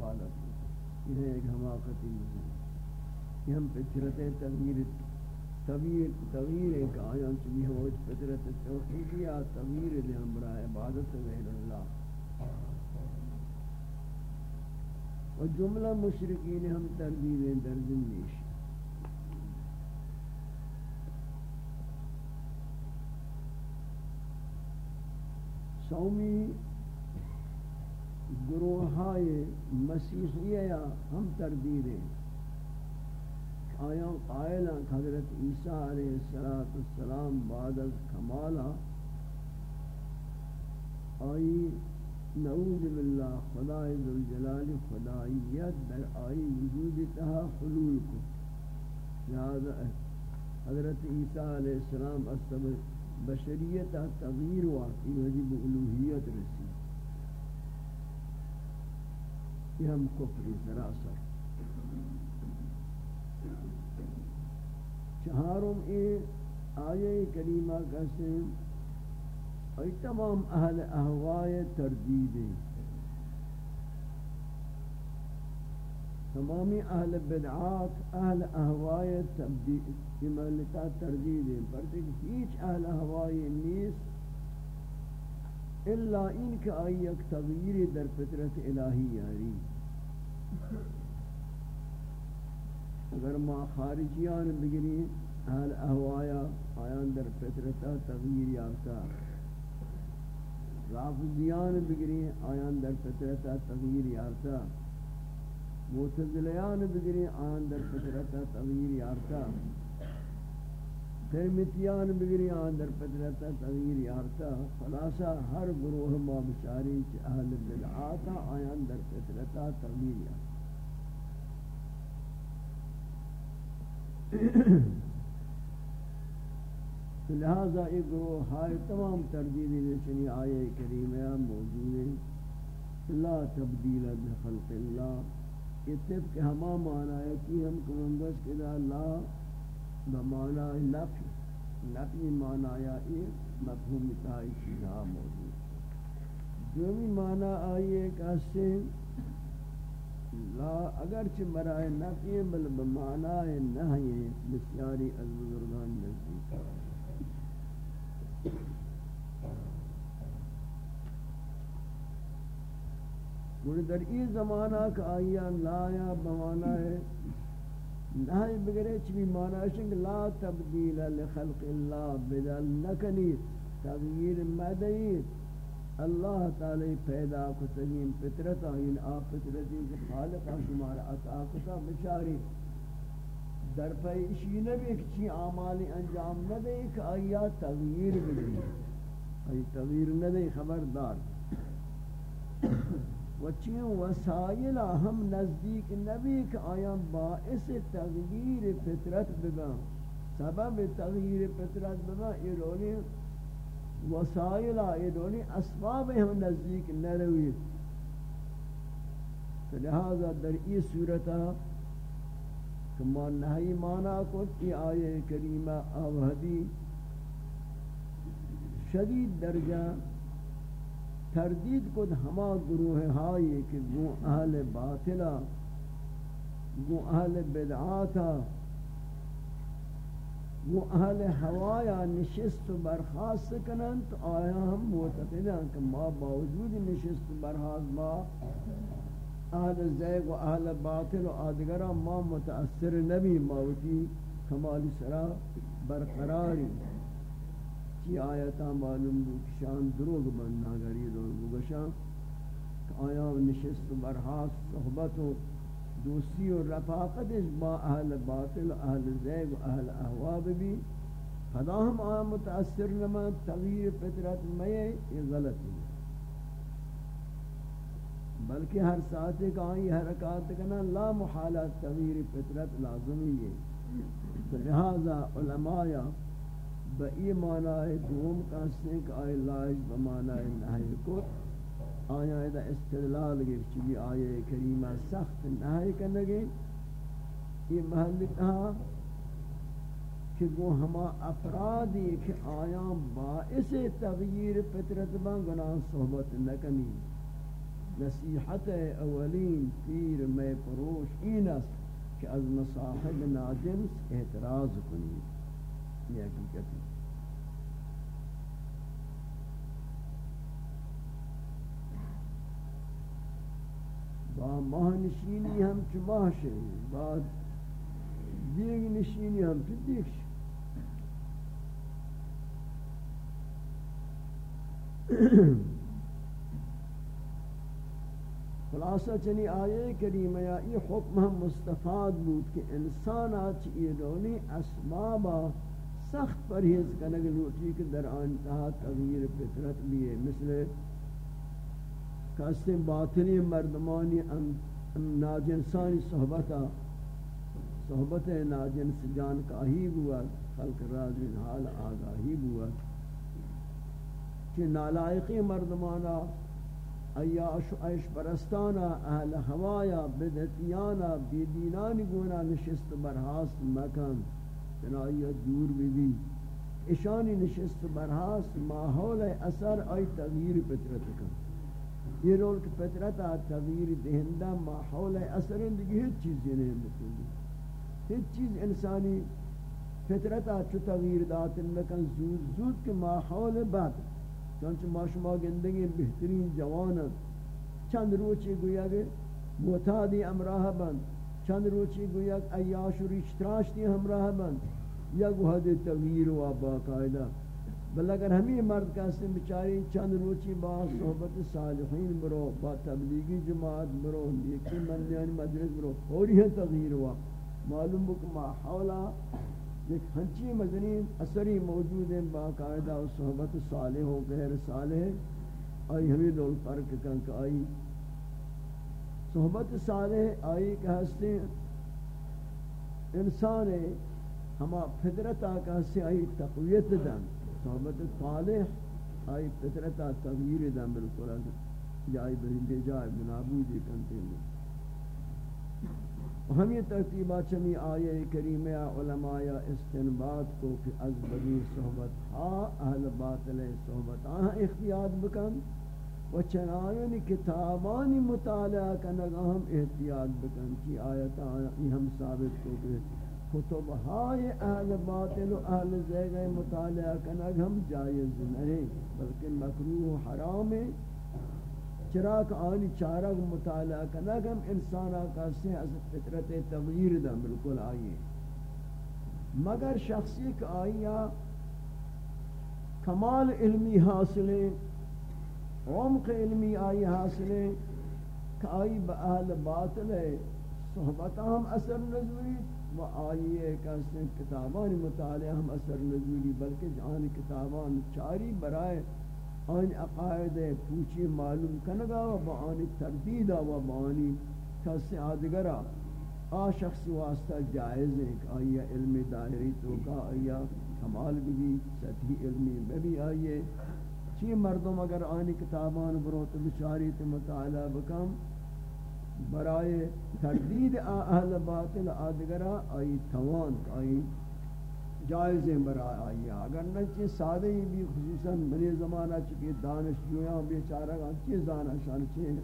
عبادت یہ ایک حماقتی مزید کہ ہم فطرت تغییر تغییر تغییر ایک آیان چلی ہو فطرت توحیدیہ تغییر دے ہمراہ عبادت غیر اللہ۔ و جملہ مشرقین ہم تردید در زندیش سومی گروہ مسیحیہ ہم تردید ہیں۔ آیاں قائلہ حضرت عیسیٰ علیہ السلام بعد از کمالا آئی، نعوذ باللہ، خدای ذوالجلال خداییت در آئی وجود تہا حلول کو۔ لہذا حضرت عیسیٰ علیہ السلام اصب بشریت تغییر واقعی وجب الوحیت رسی۔ یہ ہم کفری سراسر چہارم اے آیے کریمہ کہتے ہیں ای تمام اہل احوائے تردید تمامی اہل بدعات، اہل احوائے ملتا تردید ہیں۔ پر دیکھ ہیچ اہل احوائے نیست الا ان کہ آئی ایک تغییر در فطرت الہی یاری. اگر ما خارجیان بگری اہل احوایا آیان در فطرتا تغییر یافتا رافضیان بگری آیان در فطرتا تغییر یافتا معتزلیان بگری آیان در فطرتا تغییر یافتا خیمتیان بگری آیان در فطرتا تغییر یافتا خلاصا ہر گروہ ما بشاری اہل بدعاتا آیان در فطرتا تغییر یافتا لہذا ایک گروہ ہائے تمام تردیدی نشنی آئے کریمہ موجود ہے۔ لا تبدیل بخلق اللہ۔ یہ طب کہ ہما معنی ہے کہ ہم کمندس کے دا لا بمعنی نفی. نفی معنی یا یہ مفہوم تائی چیزہا موجود جو بھی معنی آئیے کہ اس لا اگرچہ برائے نفی بل بمعنی نہی بسیاری از بزرگان نزدیک. گوڑی در ای زمانہ کا آیا لا یا بمعنی ہے نہی بگرے چوی معنی شنگ لا تبدیل لخلق اللہ بدل نکنی. تغییر مدعید اللہ تعالی پیدا کو تجین فطرت آئین آپ فطرتی کہ خالق شمار عطا کتا بچاری در پیشی نبی کچی آمالی انجام ندے کہ آیا تغییر بدی؟ آئی تغییر ندے خبردار؟ وچین وسائل ہم نزدیک نبی کہ آیا باعث تغییر فطرت بگا سبب تغییر فطرت بگا یہ رولی وسائل آئیدونی اسباب ہم نزدیک نروی۔ لہذا در ای صورتا کما نہی مانا کو ای آیے کریمہ آوہدی شدید درجہ تردید کو ہما گروہ ہائی کہ گو اہل باطلہ گو اہل بدعاتا وہ اہل ہوایا نشست برخاست کنن تو آیا ہم معتقد ہیں کہ ما باوجود نشست برخاست ما اہل زیگ و اہل باطل و آدگرہ ما متاثر نبی موتی کمالی سرا برقراری چی آیتا معلوم بو کشان دروگ بننا گری دروگ بشان آیا نشست و برخاست صحبت و دوستی و رفاقت با اہل باطل اہل زیگ و اہل احواب بھی خدا ہم آن متاثر نما تغییر فطرت میں یہ غلط ہے. بلکہ ہر ساتھ ایک آئی حرکات کنا لا محالات تغییر فطرت لازمی ہے. لہذا علماء بئی معنی دوم کا سنک آئی لاج بمعنی نحی کو آیا ادا استدلال گئے چلی آیے کریمہ سخت نہائی کرنگے یہ محل کہا کہ وہ ہما افرادی کہ آیا باعث تغییر فطرت بان گناہ صحبت نکنی نصیحت اولین پیر میں پروش این است کہ از مصاحب ناجنس اعتراض کنید یہ حقیقت ہے با ماه نشینی هم چه ماه شه. با دیگ نشینی هم چه دیگ شه. خلاصہ چنی آیے کریم یا ای حکم ہم مستفاد بود کہ انسان آج ایرونی اسبابا سخت پرہیز کنگ لوٹی کہ در آنتہا تغییر فطرت بھی ہے مثل کسی باطنی مردمانی ناجنسانی صحبتا صحبت ناجنس جان کا ہی ہوا خلق راز حال آگاہی ہوا کہ نالائقی مردمانا ایاش عیش پرستانا اہل ہوایا بدعتیانا، بیدینانی گونا نشست برحاست مکن. چنائیت دور بھی بھی اشانی نشست برحاست ماحول اثر آئی تغییر پترت کن. یہ رول کہ پترت آ تغییر دہندہ ماحول اثر اندگی ہیچ چیز نہیں مکلی ہیچ چیز انسانی فطرت آ چو تغییر داتن مکن زود زود کے ماحول بعد چونچہ ما شما گندگی بہترین جوانت چند روچی گویا کہ معتادی امراہ بند. چند روچی گویا کہ ایاش و ریچ تراشتی ہمراہ بند. یا گوہد تغییر و باقاعدہ بل اگر ہمیں مرد کہتے ہیں بچاری چند روچی با صحبت صالحین برو، با تبلیغی جماعت برو یکی مندیان مجلس برو فوری ہے تغییر ہوا۔ معلوم بک ما حولا ایک ہنچی مدنی اثری موجود ہیں باقاعدہ و صحبت صالح و غیر صالح آئی ہمیں لوگ فرق کنک آئی صحبت صالح آئی کہ ہستے انسان ہما فطرتا کہ ہستے آئی تقویت دن۔ صحبت صالح، آئی فطرتا تغییر دن بالکل جائی بہندے جائی بنابودی کنتے ہیں۔ ہم یہ ترتیبہ چمی آیے کریمہ علماء استنباد کو کہ از بدی صحبت ہا اہل باطل صحبت آہاں اختیار بکن، و چنائن کتابانی مطالعہ کنگا ہم احتیاط بکن، کی آیت آئی ہم ثابت کو کہ کتب ہائے اہل باطل و اہل زیگہ مطالعہ کنگ ہم جائز نہیں بلکہ مکروح حرام. ہے چراغ آنی چارہ مطالعہ کرنا کہ ہم انسانا کا سے از فطرت تغییر دا بالکل آئیے مگر شخصی کا آئیا کمال علمی حاصلیں عمق علمی آئی حاصلیں کہ آئی با اہل باطل ہے صحبتہ ہم اثر نزوری و آئیے کہ کتابان مطالعہ ہم اثر نزوری بلکہ جان کتابان چاری برائے آن عقائد پوچی معلوم کنگا و با آنی تردید و با کسی آدگرا آ شخص واسطہ جائز ہے کہ آیا علم دائری تو کا آیا کمال بھی، سطحی علمی میں بھی آئیے چی مردم اگر آنی کتابان برو تو بچاری تو مطالعہ بکم برائے تردید اہل باطل آدگرا آئی توان، آئی جائز ہیں برای آئی اگر نہ چیز سادہ بھی، خصوصاً بنی زمانہ چکی دانش جویاں، بیچارہ گا چیز دانا شان چیز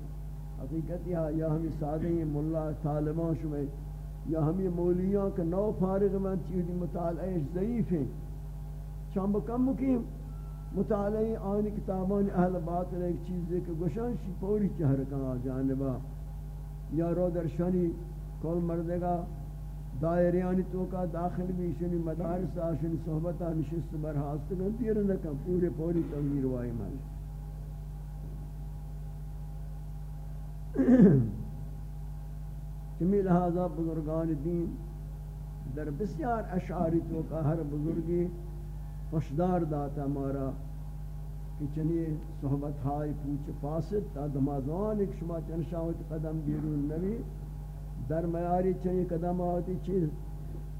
حقیقت یا یا ہمیں سادہ ہی ملا طالبان شمیں یا ہمیں مولیاں کا نو فارغ من چیزی مطالعہ ضعیف ہیں۔ شام بکم مکیم مطالعہ آنی کتابان اہل باطل ایک چیز دے کہ گوشان شی پوری چہرکاں جانبا یا رو درشانی کول مردگا، دائریانی تو کا داخل بھی شنی مدارس آشنی صحبتا نشست برحاست کن تیر نکم پورے پوری تغییر وائی مالی چمی لہذا بزرگان دین، در بسیار اشعاری تو کا ہر بزرگی خوشدار داتا مارا کہ چنی صحبت ہائی پوچھ فاسد، تا دمازان ایک شما چنشاوت قدم بیرون نبی در میاری چنی قدم آتی چیز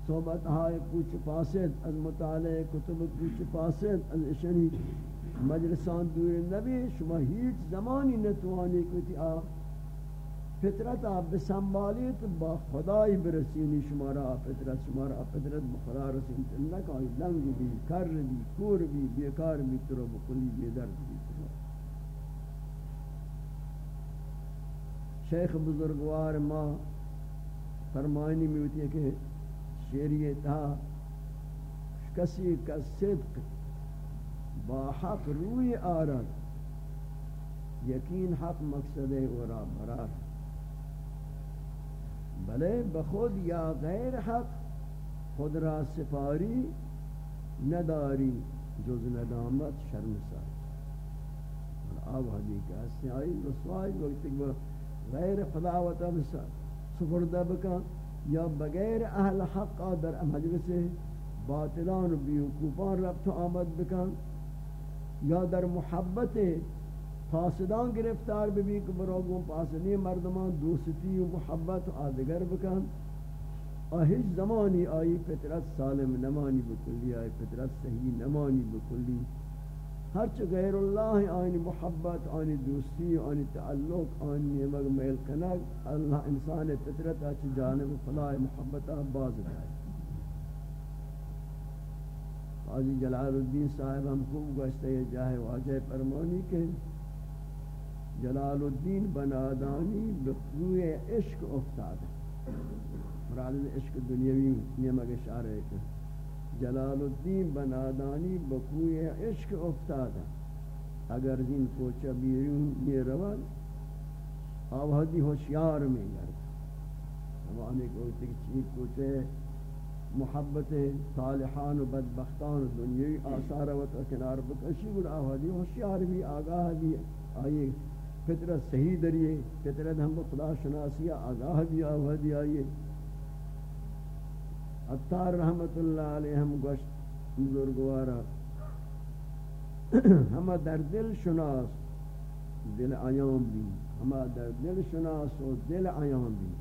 صحبت ہائی پوچھ پاسد از مطالعہ کتب پوچھ پاسد از اشنی مجلسان دور نبی شما ہیچ زمانی نتوانی کتی آ فطرت آپ بسنبالیت با خدای برسینی شمارا فطرت شمارا فطرت بخدا رسینت اللہ کا لنگ بھی کر بھی کور بھی بیکار بھی ترو بکلی بھی درد بھی شیخ بزرگوار ما فرمانی میں ہوتی ہے کہ شیریہ تھا کسی کا صدق با حق روی آرد، یقین حق مقصد اورا برار. بلے بخود یا غیر حق، خود را سفاری نداری جز ندامت شرم ساری. آب حدیث ہے آئی رسوائی وقت غیر خداوتا سفردہ بکا، یا بغیر اہل حق در مجلس باطلان و بیوکوفان ربط آمد بکن یا در محبت فاسدان گرفتار بھی کہ بروگوں پاسنی مردمان دوستی و محبت آدگر بکن. آہج زمانی آئی فطرت سالم نمانی بکلی آئی فطرت صحیح نمانی بکلی. ہرچ غیر اللہ آئین محبت آئین دوستی آئین تعلق آئین نیمگ میل کنگ اللہ انسان فطرت آچ جانب فلاح محبت باز دائی قاضی جلال الدین صاحب ہم خوب گوشتے جاہے واجہ فرمانی کے جلال الدین بنادانی بقوی عشق افتاد مراد عشق دنیاوی نیمک اشارہ ہے کہ جلال الدین بنادانی بقوی عشق افتاد اگر دین پوچا بیرون یہ روان آوہدی ہوشیار میں گرد ہمانے کو چیز پوچھے محبت صالحان و بدبختان و دنیای آثار و کنار بکشی گل آوازی ہوشیار بھی آگاہ بھی آئیے فطرت صحیح دریئے فطرت ہم کو خدا شناسی آگاہ بھی آوازی آئیے۔ اتار رحمت اللہ علیہ ہم گوشت بزرگوارا ہم در دل شناس، دل آیام بھی۔ ہم در دل شناس و دل آیام بھی۔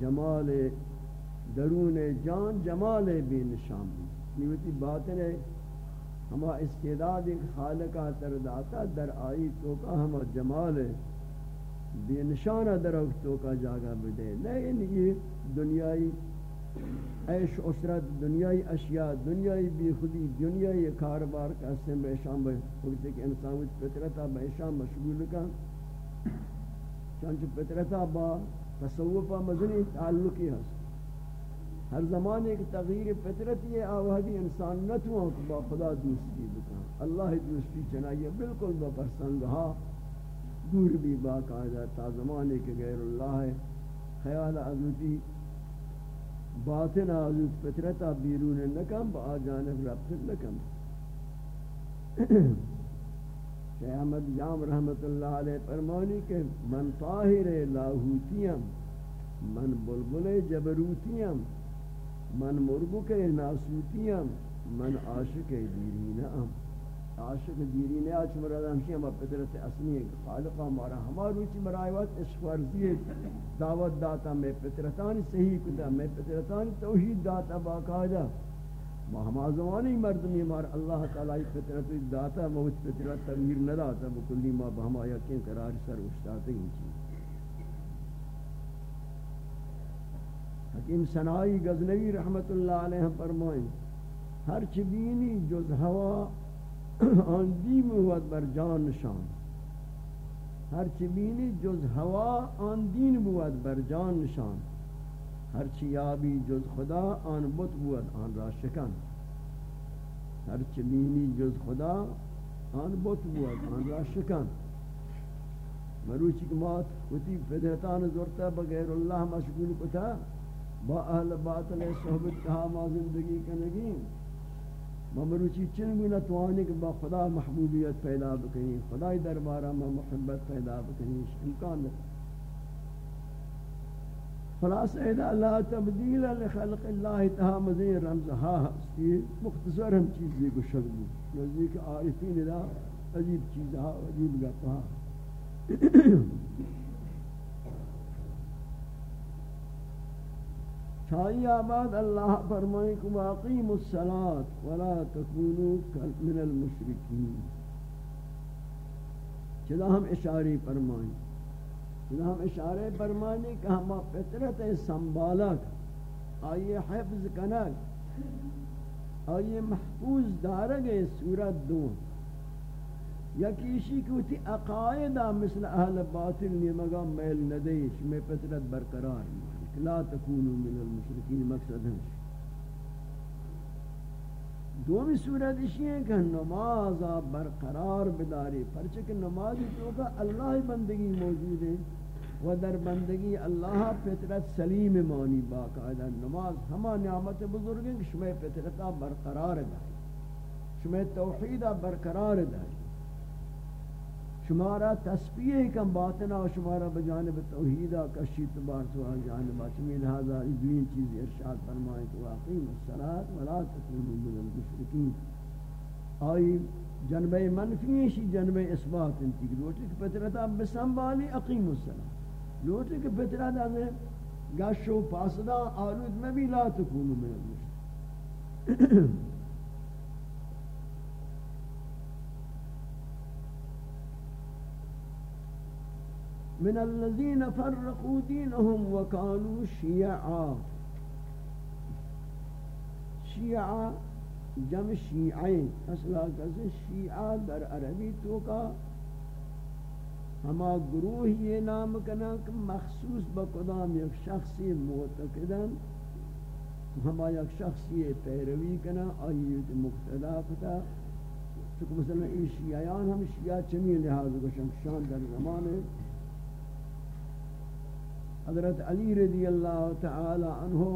جمال درون جان، جمال بے نشان بھی۔ نیوتی باطن ہے۔ ہما استعداد ایک خالقہ تر داتا در آئی تو کا ہما جمال ہے بے نشانہ در تو کا جاگہ بدے لیکن یہ دنیای عیش اسرت دنیای اشیاء، دنیای بی خودی، دنیای کاربار کا اسم بے شام بے خودی کہ انسان فطرتا بے شام مشغول کا۔ چانچہ فطرتا با تصوفہ مزنی تعلقی ہے ہر زمانے کی تغییر فطرت یہ آوازی انسان نہ تو با خدا دوستی بکن۔ اللہ دوستی چنائیے بالکل با پرسنگہا دور بھی باقاعدہ تا زمانے کے غیر اللہ ہے۔ خیال عزوتی باطن عزوت فطرتا بیرون نکم، با آجانب ربط نکم۔ شیح احمد جام رحمت اللہ علیہ فرمانی کہ من طاہر لاہوتیم من بلبل جبروتیم من مرگو کے ناسوتیم من عاشق دیرین ام. عاشق دیرین آج مراد ہمشی ہم پترت اصلی خالقہ ہمارا ہمارا روچی مرائیوات اس فرضی دعوت داتا میں پترتانی صحیح کتا میں پترتانی توحید داتا باقاعدہ ما ہما زمانی مردمی ہمارا اللہ تعالی پترت داتا، موت پترت تغییر نہ داتا بکلی ما بہما یقین قرار سر اشتاتے ہی چیز حکیم سنائی غزنوی رحمت اللہ علیہ فرمائیں، ہر چبینی جز ہوا، آن دیم ہوت بر جان نشان۔ ہر چبینی جز ہوا، آن دین بود بر جان نشان۔ ہر چیابی جز خدا، آن بت بود آن را شکن۔ ہر چبینی جز خدا، آن بت بود آن را شکن۔ مروچی کمات، وتی فدرتان زورتا بغیر اللہ مشغول کتا۔ با اہل باطل صحبت کہا ما زندگی کنگی ممروچی چنگو نتوانی کہ با خدا محبوبیت پیدا بکنی خدای دربارہ ما محبت پیدا بکنی امکان نہیں خلاص ایدا لا تبدیل لخلق اللہ تہا مزین رمزہا ہستی مختصر ہم چیزی کو شکلو نزدیک عارفین دا عجیب چیزہا، عجیب گپہا. چھائی آباد اللہ فرمائے کہ واقیم الصلاة ولا تکونو من المشرکین۔ چلا ہم اشاری فرمائیں۔ چلا ہم اشارے فرمائیں کہ ہم فطرت سنبالک آئیے حفظ کنک آئیے محفوظ دارگ صورت دو۔ یا کیشی کی ہوتی اقائدہ مثل اہل باطل نیمگا میل ندیش، میں پترت برقرار۔ لا تکونو من المشرکین مقصد ہے دومی صورت اسی ہے کہ نماز برقرار بداری، پرچہ کہ نماز تو کا اللہ بندگی موجود ہے و در بندگی اللہ پترت سلیم مانی باقاعدہ نماز ہما نعمت بزرگ ہیں کہ شما پترتا برقرار داری شما توحیدہ برقرار داری۔ شمارا تسبیح کم باطنا و شمارا بجانب توحیدہ کشی تبار سوال جانبا چمی لہذا دوین چیز ارشاد فرمائے تو واقعیم السلاة ولا تکونو من المشرکین۔ آئی جنبہ منفی شی جنبہ اثبات انتی کہ لوٹے کہ پترتا بسنبالی اقیم السلام لوٹے کہ پترتا میں گشو و پاسدہ آلود میں بھی لا تکونو من المشرکین۔ من الذين فرقوا دينهم وكانوا شيعا. شيعا جمع شیعین اصلا کسی شیعہ در عربی تو کا ہما گروہ یہ نام کنا کہ مخصوص بقدام یک شخصی معتقدن، ہما یک شخصی پیروی کنا آئیت مقتدا کتا۔ چکہ مثلا این شیعیان ہم شیعہ چمی لحاظ کو شان در زمان حضرت علی رضی اللہ تعالی عنہ،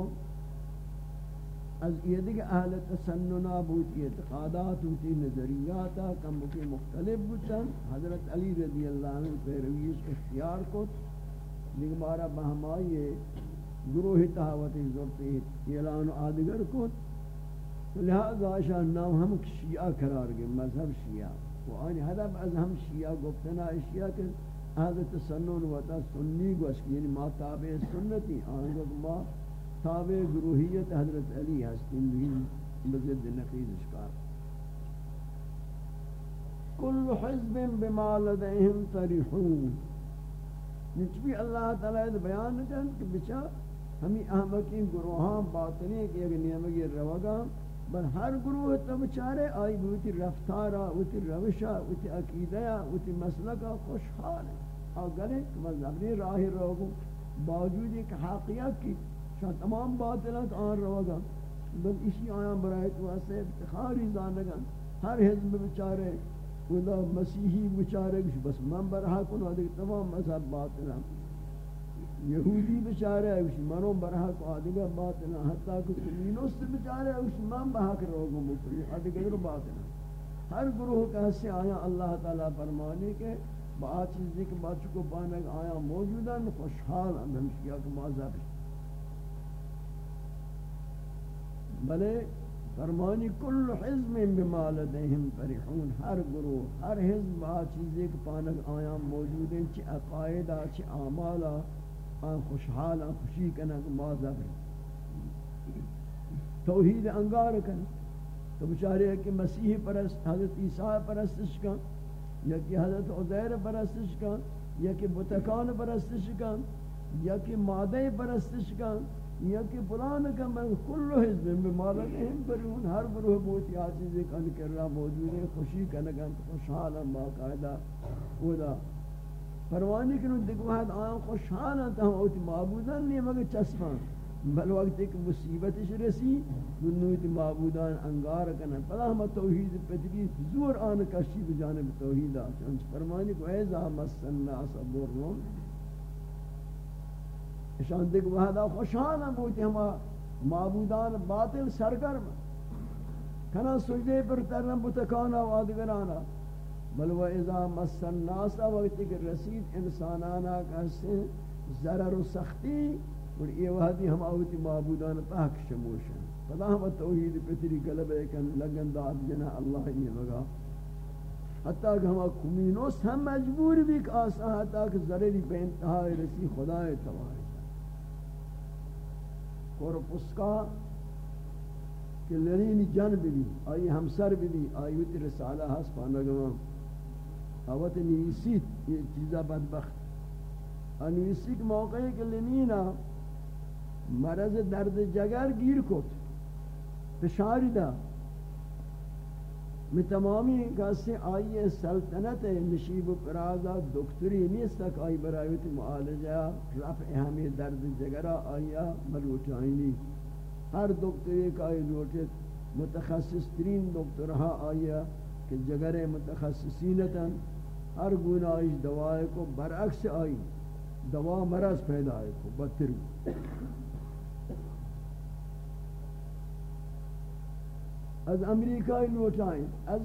از یہ دیکھ اہل تسننا بوتی اعتقادات ہوتی نظریاتا کم کی مختلف بوتن حضرت علی رضی اللہ عنہ پیرویش اختیار کو دیکھ بارا بہمائی گروہ تحاوتی ضرطی اعلان آدگر کو لہذا آشان نام ہم شیعہ قرار گئے، مذہب شیعہ. و آنی حدب از ہم شیعہ گفتنا شیعہ کہ حضرت سنون و تا سنی گوش یعنی ما تابع سنتی آنگا ما تابع گروہیت حضرت علی ہستین بھی بزد نقید اشکار۔ کل حزب بما لدیہم تریحون نچبی یعنی اللہ تعالی بیان کن کہ بچا ہمیں احمقین گروہاں باطنی کہ اگر نیمگی روگا بل ہر گروہ تب چارے آئی بوتی رفتارا وتی روشا وتی عقیدیا وتی مسلکا، خوشحال۔ ہے اور گلے کہ مذہبی راہ روگو باوجود ایک حقیقت کی شاہ تمام باطلات آن روگا بل اسی آیاں برای تو اسے افتخاری زانگا ہر حزب بچارے، خدا مسیحی بچارے، بس من برہا کنو دیکھ تمام مذہب باطلات یہودی بچارے اوش منو برحق کو آدھگا باطنا حتیٰ کہ کمینوست بچارے اوش من بحق روگو مکری آدھگا در باطنا ہر گروہ کا حصے آیا، اللہ تعالیٰ فرمانے کے با چیزی کے بات کو پانک آیا موجودا خوشحال ہم ہمشکیا کہ مازہ بھی بلے فرمانی کل حزم بما لدیہم فرحون، ہر گروہ، ہر حزب با چیزی کے پانک آیا موجود ہیں چی عقائدہ چی آمالا آن خوشحال آن خوشی کنا کہ مازہ بھی توحید انگار کنا تو بچارے کہ مسیح پرست، حضرت عیسیٰ پرستش کن. یا کہ حضرت عزیر پرستش کن یا کہ بتکان پرستش کن یا کہ مادہ پرستش کن یا کہ پلان کن بل کل حزب بمالکہم برون ہر گروہ بوتی آچیزی کن کر رہا موجود ہے خوشی کنگن خوشحال باقاعدہ، خدا۔ پروانی کنو دیکھ واحد آن خوشحال تا ہم اوتی معبودان نہیں مگر چسپان بل وقت ایک مصیبتش رسی دنویت معبودان انگار کنا پدا ہم توحید پتگی زور آن کشی بجانب توحید آچانچ فرمانی کو ایزا مسن ناس برون. اشان دیکھ واحد آن خوشحال ہم اوتی ہم معبودان باطل سرگرم. کنا سجدے پر ترم بتکانا و آدگرانا. بل و اذا مس الناس وقت کہ رسید انسانانا کہتے ضرر و سختی اور یہ وحدی ہم آوتی معبودان پاک شموشن. پدا ہم توحید پتری قلب ایکن لگن داد جنا اللہ یہ لگا حتیٰ کہ ہم کمینوس ہم مجبور بھی کہ آسا حتیٰ کہ ضرری بے انتہا رسی خدا تباری کورپس کا کہ لرین جنب بھی آئی ہمسر بھی آئی ویتی رسالہ ہس پانگوان اوت نویسید یہ چیزا بدبخت. انویسی کے موقع ہے کہ لنینا مرض درد جگر گیر کت. فشاری دا. میں تمامی کسی آئیے سلطنت نشیب و پرازا دکتری نیست تک آئی برایت معالجہ. رفع ہمیں درد جگرہ آئیا ملوٹائنی ہر دکتری کا آئی لوٹت متخصص ترین دکترہا آئیا کہ جگر متخصصینتا ہر گناہ اس دوائے کو برعکس آئی. دوا مرض پیدا ہے کو، بدتر. از امریکای لوٹائیں از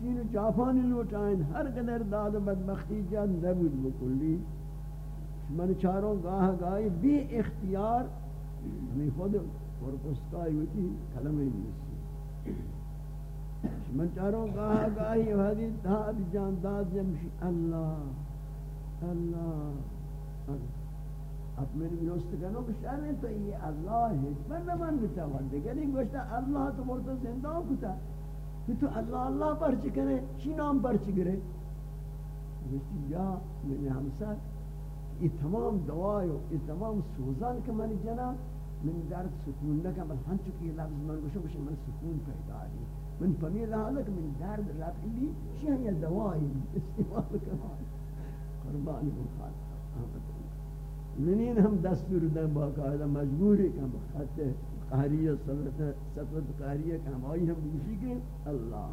چین و جاپانی لوٹائیں ہر قدر داد و بدبختی جاد نبود بکلی من چاروں گاہ گاہی بی اختیار ہمیں خود ورکستائی ہوتی کلمہ نیسی من چاروں گاہ گاہی وحدی داد جان داد جمشی اللہ اللہ اللہ اب میری دوست کہنا بشار تو یہ اللہ ہے من نہ من بتا دیگر نہیں گوشتا اللہ تو مرتا زندہ کتا کہ تو اللہ اللہ پرچ کرے چی نام پرچ کرے گوشتی یا میرے ہمسر یہ تمام دعائے یہ تمام سوزان کہ من جنا، من درد سکون نکا بل ہم چکی لفظ من گوشتا گوشتا من سکون پیدا ہے من فمیر رہا لک من درد رفع لی چی ہیں یہ دعائے استعمال کرنا منین ہم دستور دیں باقاعدہ مجبوری کہ ہم خط قہریہ سطوت قہریہ کہ ہم آئی ہم گوشی کے اللہ۔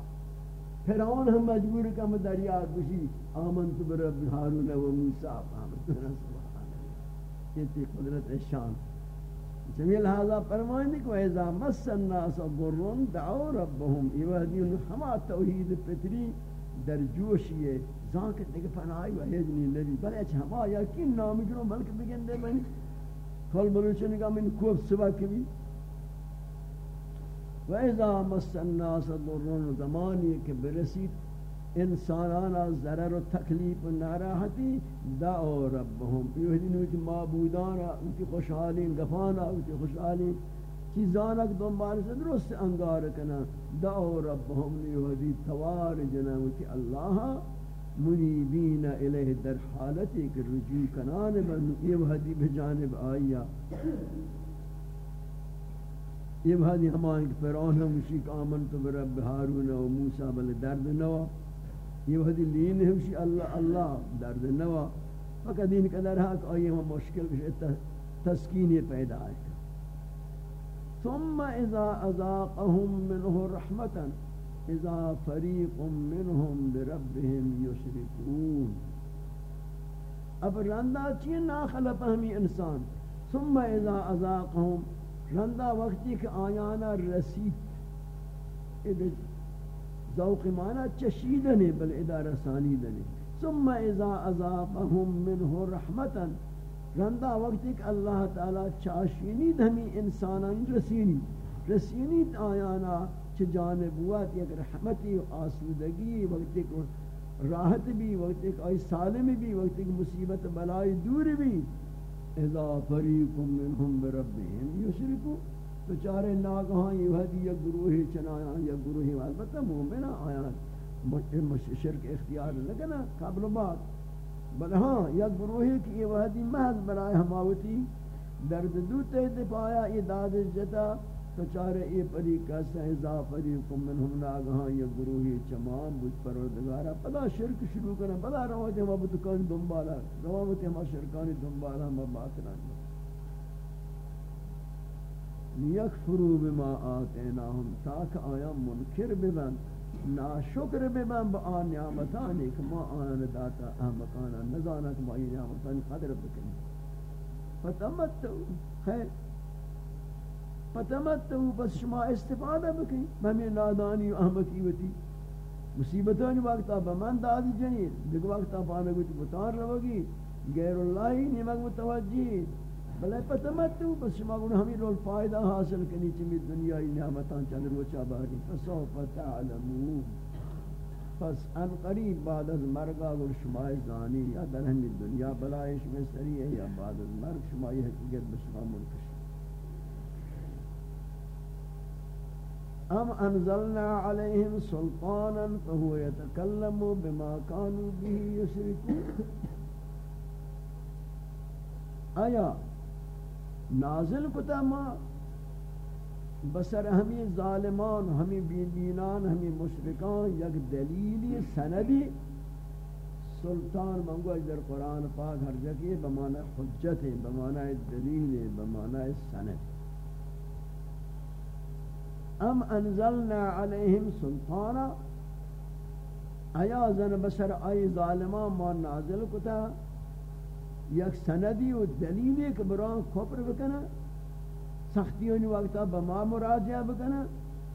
فرعون ہم مجبور کہ ہم دریا گوشی۔ آمنت برب حارون و موسیٰ۔ آمنت سبحان یہ تھی قدرت شان۔ جمیل حاضر فرمائنی کہ اذا مس الناس ضرون دعو ربهم ایوہدین ہما توحید پتری۔ در جوشیے زانک دیگه فنایی و هیدنی نبی بل اچ ہما یقین نامی کرو بلکہ بگن دے من کل بلوچے نگا من کوب سبا کبھی و اذا مس الناس ضرون زمانی کہ برسید انسانانا ضرر و تکلیف و ناراحتی دعو ربهم. یهدین ہوتی معبودانا انتی خوشحالی گفانا انتی خوشحالی چیزانک دنبال سے درست انگار کنا دعو ربهم لیہدی توار جناوتی اللہ منیبین الیہ در حالتی کہ رجوع کنان بن، یہ وحدی بجانب آئیا یہ وحدی ہمائیں کہ فرعون ہم مشیق آمنت برب حارون و موسیٰ بل درد نوا. یہ وحدی لین ہمشی اللہ اللہ درد نوا. فقط دین قدر حق آئیے، ہم مشکل کچھ تسکین پیدا ہے. ثم اذا اذاقهم منه رحمتا اذا فريق منهم بربهم يشركون. اب رندا چی نا خلق انسان؟ ثم اذا اذاقهم رندا وقتی کہ آیانا رسید. ذوق مانا چشیدنی بل ادا رسانیدنی ثم اذا اذاقهم منه رحمتا رندا وقتی کہ اللہ تعالی چاشینی دھمی انسانان رسینی رسینی آیانا چھ جانبوات یک رحمتی و آسودگی، وقت ایک راحت بھی، وقت ایک آئی سالم بھی، وقت ایک مصیبت بلائی دور بھی۔ اذا فریق منہم بربهم یشرکو۔ تو چارے ناگہاں یہ حدی یک گروہی چنایا یک گروہی، البتہ مومنہ آیا شرک اختیار لگنا قبل و بعد۔ بل ہاں یک گروہی کی یہ وحدی محض برائے ہماوتی درد دو تہت پایا یہ داد جتا، تو چارے یہ پری کیسا ازا پری کم منہم ناگہاں، یہ گروہی چمام بود پروردگارا پدا شرک شروع کرنا پدا روایت ہم ابو دنبالا، روایت ہم شرکانی دنبالا ہم باطلان دنبالا لیکفروا بما آتیناہم تاک آیا منکر ببن ناشکر ببن با آن نعمتانی کہ ما آن داتا احمقانا نزانا کہ ما یہ نعمتانی قدر بکنی۔ فتمتو خیر۔ فتمت تو بس شما استفادہ بکی بہمی نادانی و احمقی وتی۔ مصیبتانی وقتا بمن دادی جنید۔ دیکھ وقتا پانا گوتی بطار روگی۔ غیر اللہ نیمک متوجی۔ بلے فتمت تو بس شما گونا ہمیں رول فائدہ حاصل کنی چمی دنیای نعمتان چند روچا باری۔ فسوف تعلمون۔ پس ان قریب بعد از مرگا گر شما زانی یا در ہمی دنیا بلائش میں سری ہے یا بعد از مرگ شما یہ حقیقت بشما ملکش ام انزلنا عليهم سلطانا فهو يتكلم بما كانوا به يشركون آیا نازل کتا ما بسر ہمیں ظالمان ہمیں بیدینان ہمیں مشرکان، یک دلیلی سندی۔ سلطان منگو در قرآن پاک ہر جگہ بمانا حجت ہے بمانا دلیل ہے بمانا سند۔ ام انزلنا علیہم سلطانا۔ آیا زن بسر آئی ظالمان، ما نازل کتا۔ یک سندی و دلیلی کہ بران کفر بکنا سختیون وقتا بما مراجعہ بکنا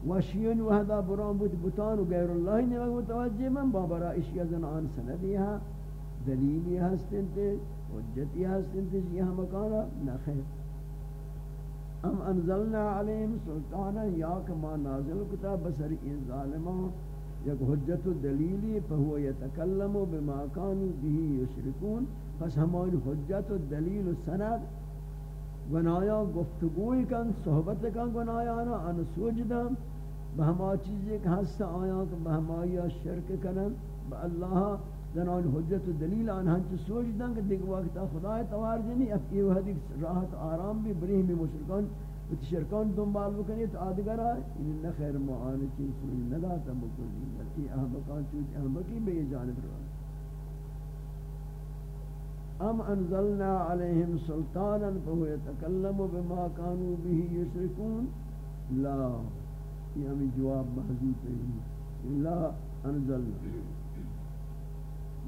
وشیون وحدا بران بود بطان و غیر اللہ نے متوجہ من بابرا اشیاء زنان سندی ہا دلیلی ہستن تے حجتی ہستن تے یہ مکانا نخیر ام انزلنا علیہم سلطانا، یا کما نازل کتا بسر این ظالمان یک حجت و دلیلی فہو یتکلم بما کانو بھی یشرکون. پس ہمان حجت و دلیل و سند گنایا، گفتگوی کن، صحبت کن گنایا نا ان سوجدم بہما چیزیں کہ ہستا آیا کہ بہما یا شرک کنن. با اللہ زنان حجت و دلیل آن ہنچ سوجدن کہ دیکھ وقت خدا توار جنی اب یہ حدیث راحت آرام بھی بریم بھی مشرکان وقت شرکان دنبال بکنی تو آدگر آئے انہی یعنی نخیر معانی چیز سوئی نداتا بکلی بلکہ احمقان چیز احمقی بے جانب رہا ام انزلنا علیہم سلطانا فهو يتكلم بما كانوا به يشركون لا، یہ ہمیں جواب محضوب ہے لا انزلنا،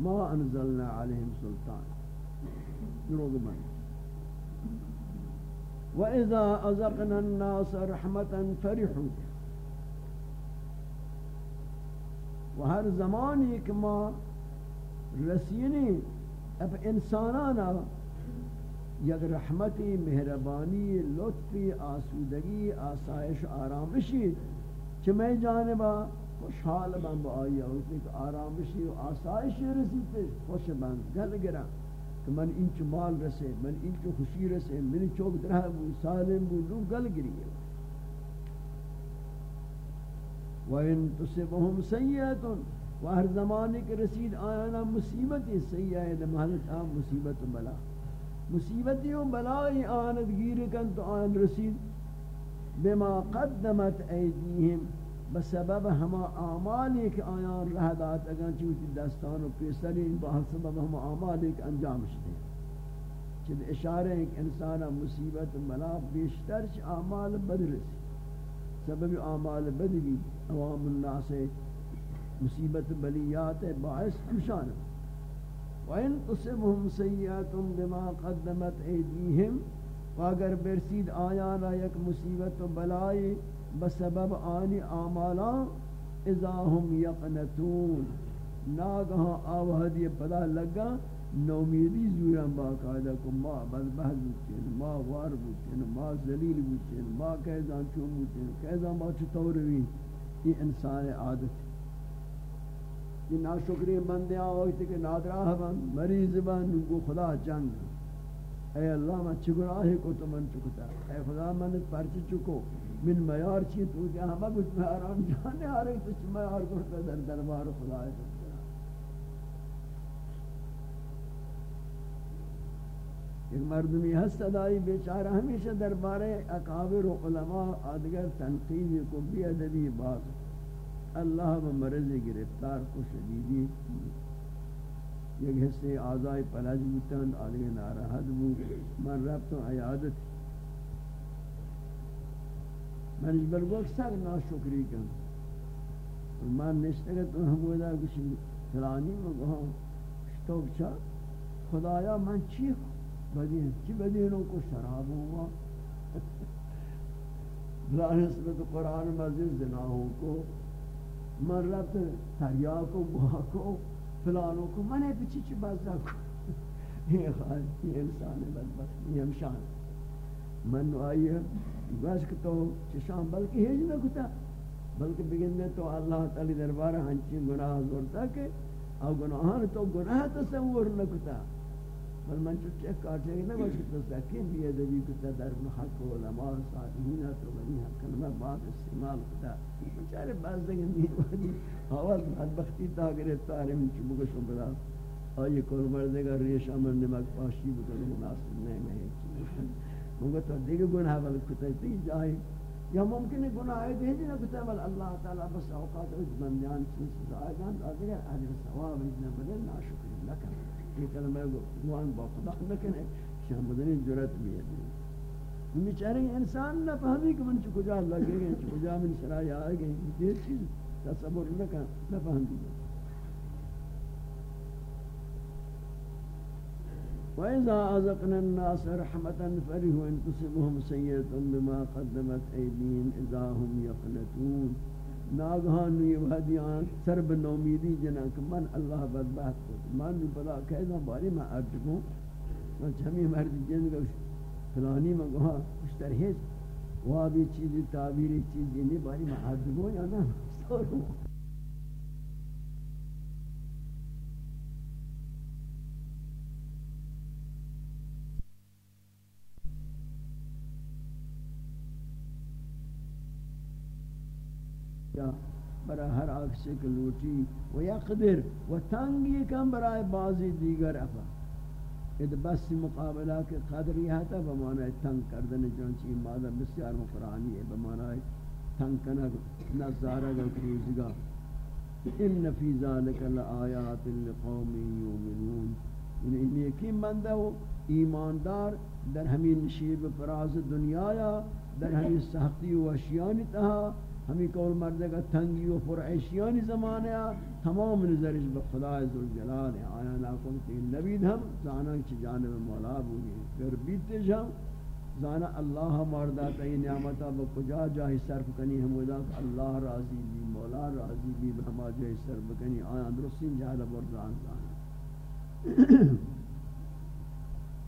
ما انزلنا علیہم سلطان۔ دروگ من وَإِذَا أَذَقْنَا النَّاسَ رَحْمَةً فَرِحُوا۔ و ہر زمانی کہ ما رسینی اب انسانانا یک رحمتی، مہربانی، لطفی، آسودگی، آسائش، آرامشی چمی جانبا خوشحال بن با آئی ہوتی کہ آرامشی و آسائشی رسیتے، خوش بن گل گرا۔ کہ من انچ مال رسے، من انچ خوشی رسے، من چوک درہ بو، سالم بو لو گل گری وَإِن تُصِبْهُمْ سَيِّئَةٌ و ہر زمانے کے رسید آیانا مصیبت سیئہ ہے محلت آم مصیبت بلا۔ مصیبتی و بلائی آنت گیر کن تو آن رسید۔ بما قدمت ایدیہم بسبب ہما آمال ایک آیان رہ دات اگر چوتی دستان و پیسرین بسبب ہما آمال ایک انجام شدے چل اشارہ ایک انسان مصیبت بلا بیشتر چھ آمال بد سبب آمال بد بھی عوام الناس مصیبت بلیات باعث ہمشان وَإِن تُصِبْهُمْ سَيِّئَةٌ بِمَا قَدَّمَتْ اَيْدِيهِمْ واگر برسید آیانا یک مصیبت و بلائی بسبب آنی آمالا اذا هم یقنتون. ناگہاں آوہدی پدا لگا، نومیدی زورا باقاعدہ کو، ما بدبہد بوتین ما وار بوتین ما ذلیل بوتین ما کہزان چون بوتین کہزان ما چطوروی یہ انسان عادت یہ ناشکری بندے آوئی کہ نادراہ بند مریض بند ان کو خدا جنگ۔ اے اللہ، من چھ گناہی کو تو من چکتا اے خدا، من پرچ چکو۔ من میار چی تو کیا ہمیں کچھ میاران جانے آ رہی تو چھ میار کرتا در دربار خدا ہے ایک مردمی ہست ادائی بیچارہ ہمیشہ دربار اکابر و علماء، آدگر تنقید کو بھی ادبی بات اللہ و مرض گرفتار کو شدیدی۔ یک حصے آزائی پلج بوتند آدھگے ناراحت بو من ربتوں عیادت من اس بلگو اکثر ناشکری کن من نشتگے تو ہم گودا کچھ فلانی مگوہاں شتوک چا خدایا من چی بدین چی بدینوں کو شراب ہوا بلا نسبت قرآن مزید زناہوں کو. من رفت تریاک و گوهاک و فلانو کو. من پیچی چی بازا کو یہ خواهد یہ انسان بدبخت یہ ہمشان من آئیے گوش کہ تو چشان بلکہ ہیج نہ کتا، بلکہ بگنے تو اللہ تعالی دربار ہنچی گناہ زورتا کہ او گناہان تو گناہ تصور نہ کتا۔ بل من چو چیک کاٹے گا نگو چی تو سکین بھی ادبی کتا، در حق و علماء صالحین تو بنی حق کلمہ بات استعمال کتا۔ بچارے باز دنگا نہیں وادی اول بدبختی تا گرفتار من چو بگشو بلا۔ آئی کل مردے گا، ریش امر نمک پاشی بکن مناسب نہیں، میں منگو تو دیگه گناہ بل کتا تی جائے یا ممکن ہے گناہ دے دی نہ کہتا بل اللہ تعالی بس اوقات اس بندیان سے سزا دان اگر اجر ثواب نہ بدل نہ شکر نہ کر۔ یہ کلمہ گوان با خدا نہ کرے شان بدنی جرات بھی ہے۔ بیچارے انسان نہ فہمی کہ من کجا لگے گئے کجا من سرا آئے گئے، یہ چیز تصور نہ کر، نہ فہمی۔ وَإِذَا أَذَقْنَا النَّاسَ رَحْمَةً فَرِحُوا إِن تُصِبْهُمْ سَيِّئَةٌ بِمَا قَدَّمَتْ أَيْدِيهِمْ إِذَا هُمْ يَقْنَطُونَ ناگہان نوی وحدیان سر بنومیدی جنان کہ من اللہ بدبخت کو من بھی پدا کہتا باری میں ارد کو من چمی مرد جن کا فلانی میں کہا کچھ ترہیز وہ بھی چیزی تعبیری چیزی نہیں، باری میں ارد کو یا نا سورو برای ہر آکسی کے لوٹی و یقدر و تنگی کم برای بازی دیگر افا اد بس مقابلہ کے قدری ہے تا بمعنی تنگ کردن چونچی مادہ بسیار مقرانی ہے بمعنی تنگ کنگ نظارہ گا کروزگا ان فی ذالک لآیات لقوم یومنون یعنی یقین مندہ ہو، ایماندار در ہمین نشیب فراز دنیا یا در ہمین سختی و اشیانی تہا۔ ہمیں کول مردے کا تنگی و فرعیشیانی زمانے تمام نظرش بخدا عزوالجلال آیا ناکن تین نبید ہم زانا کی جانب مولا بودی. گر بیتش ہم زانا اللہ مردہ تی نعمتا بکجا جاہی صرف کنی؟ ہم ودا کہ اللہ راضی بھی مولا راضی بھی ہما جاہی صرف کنی آیا درستین جہل بردان زانا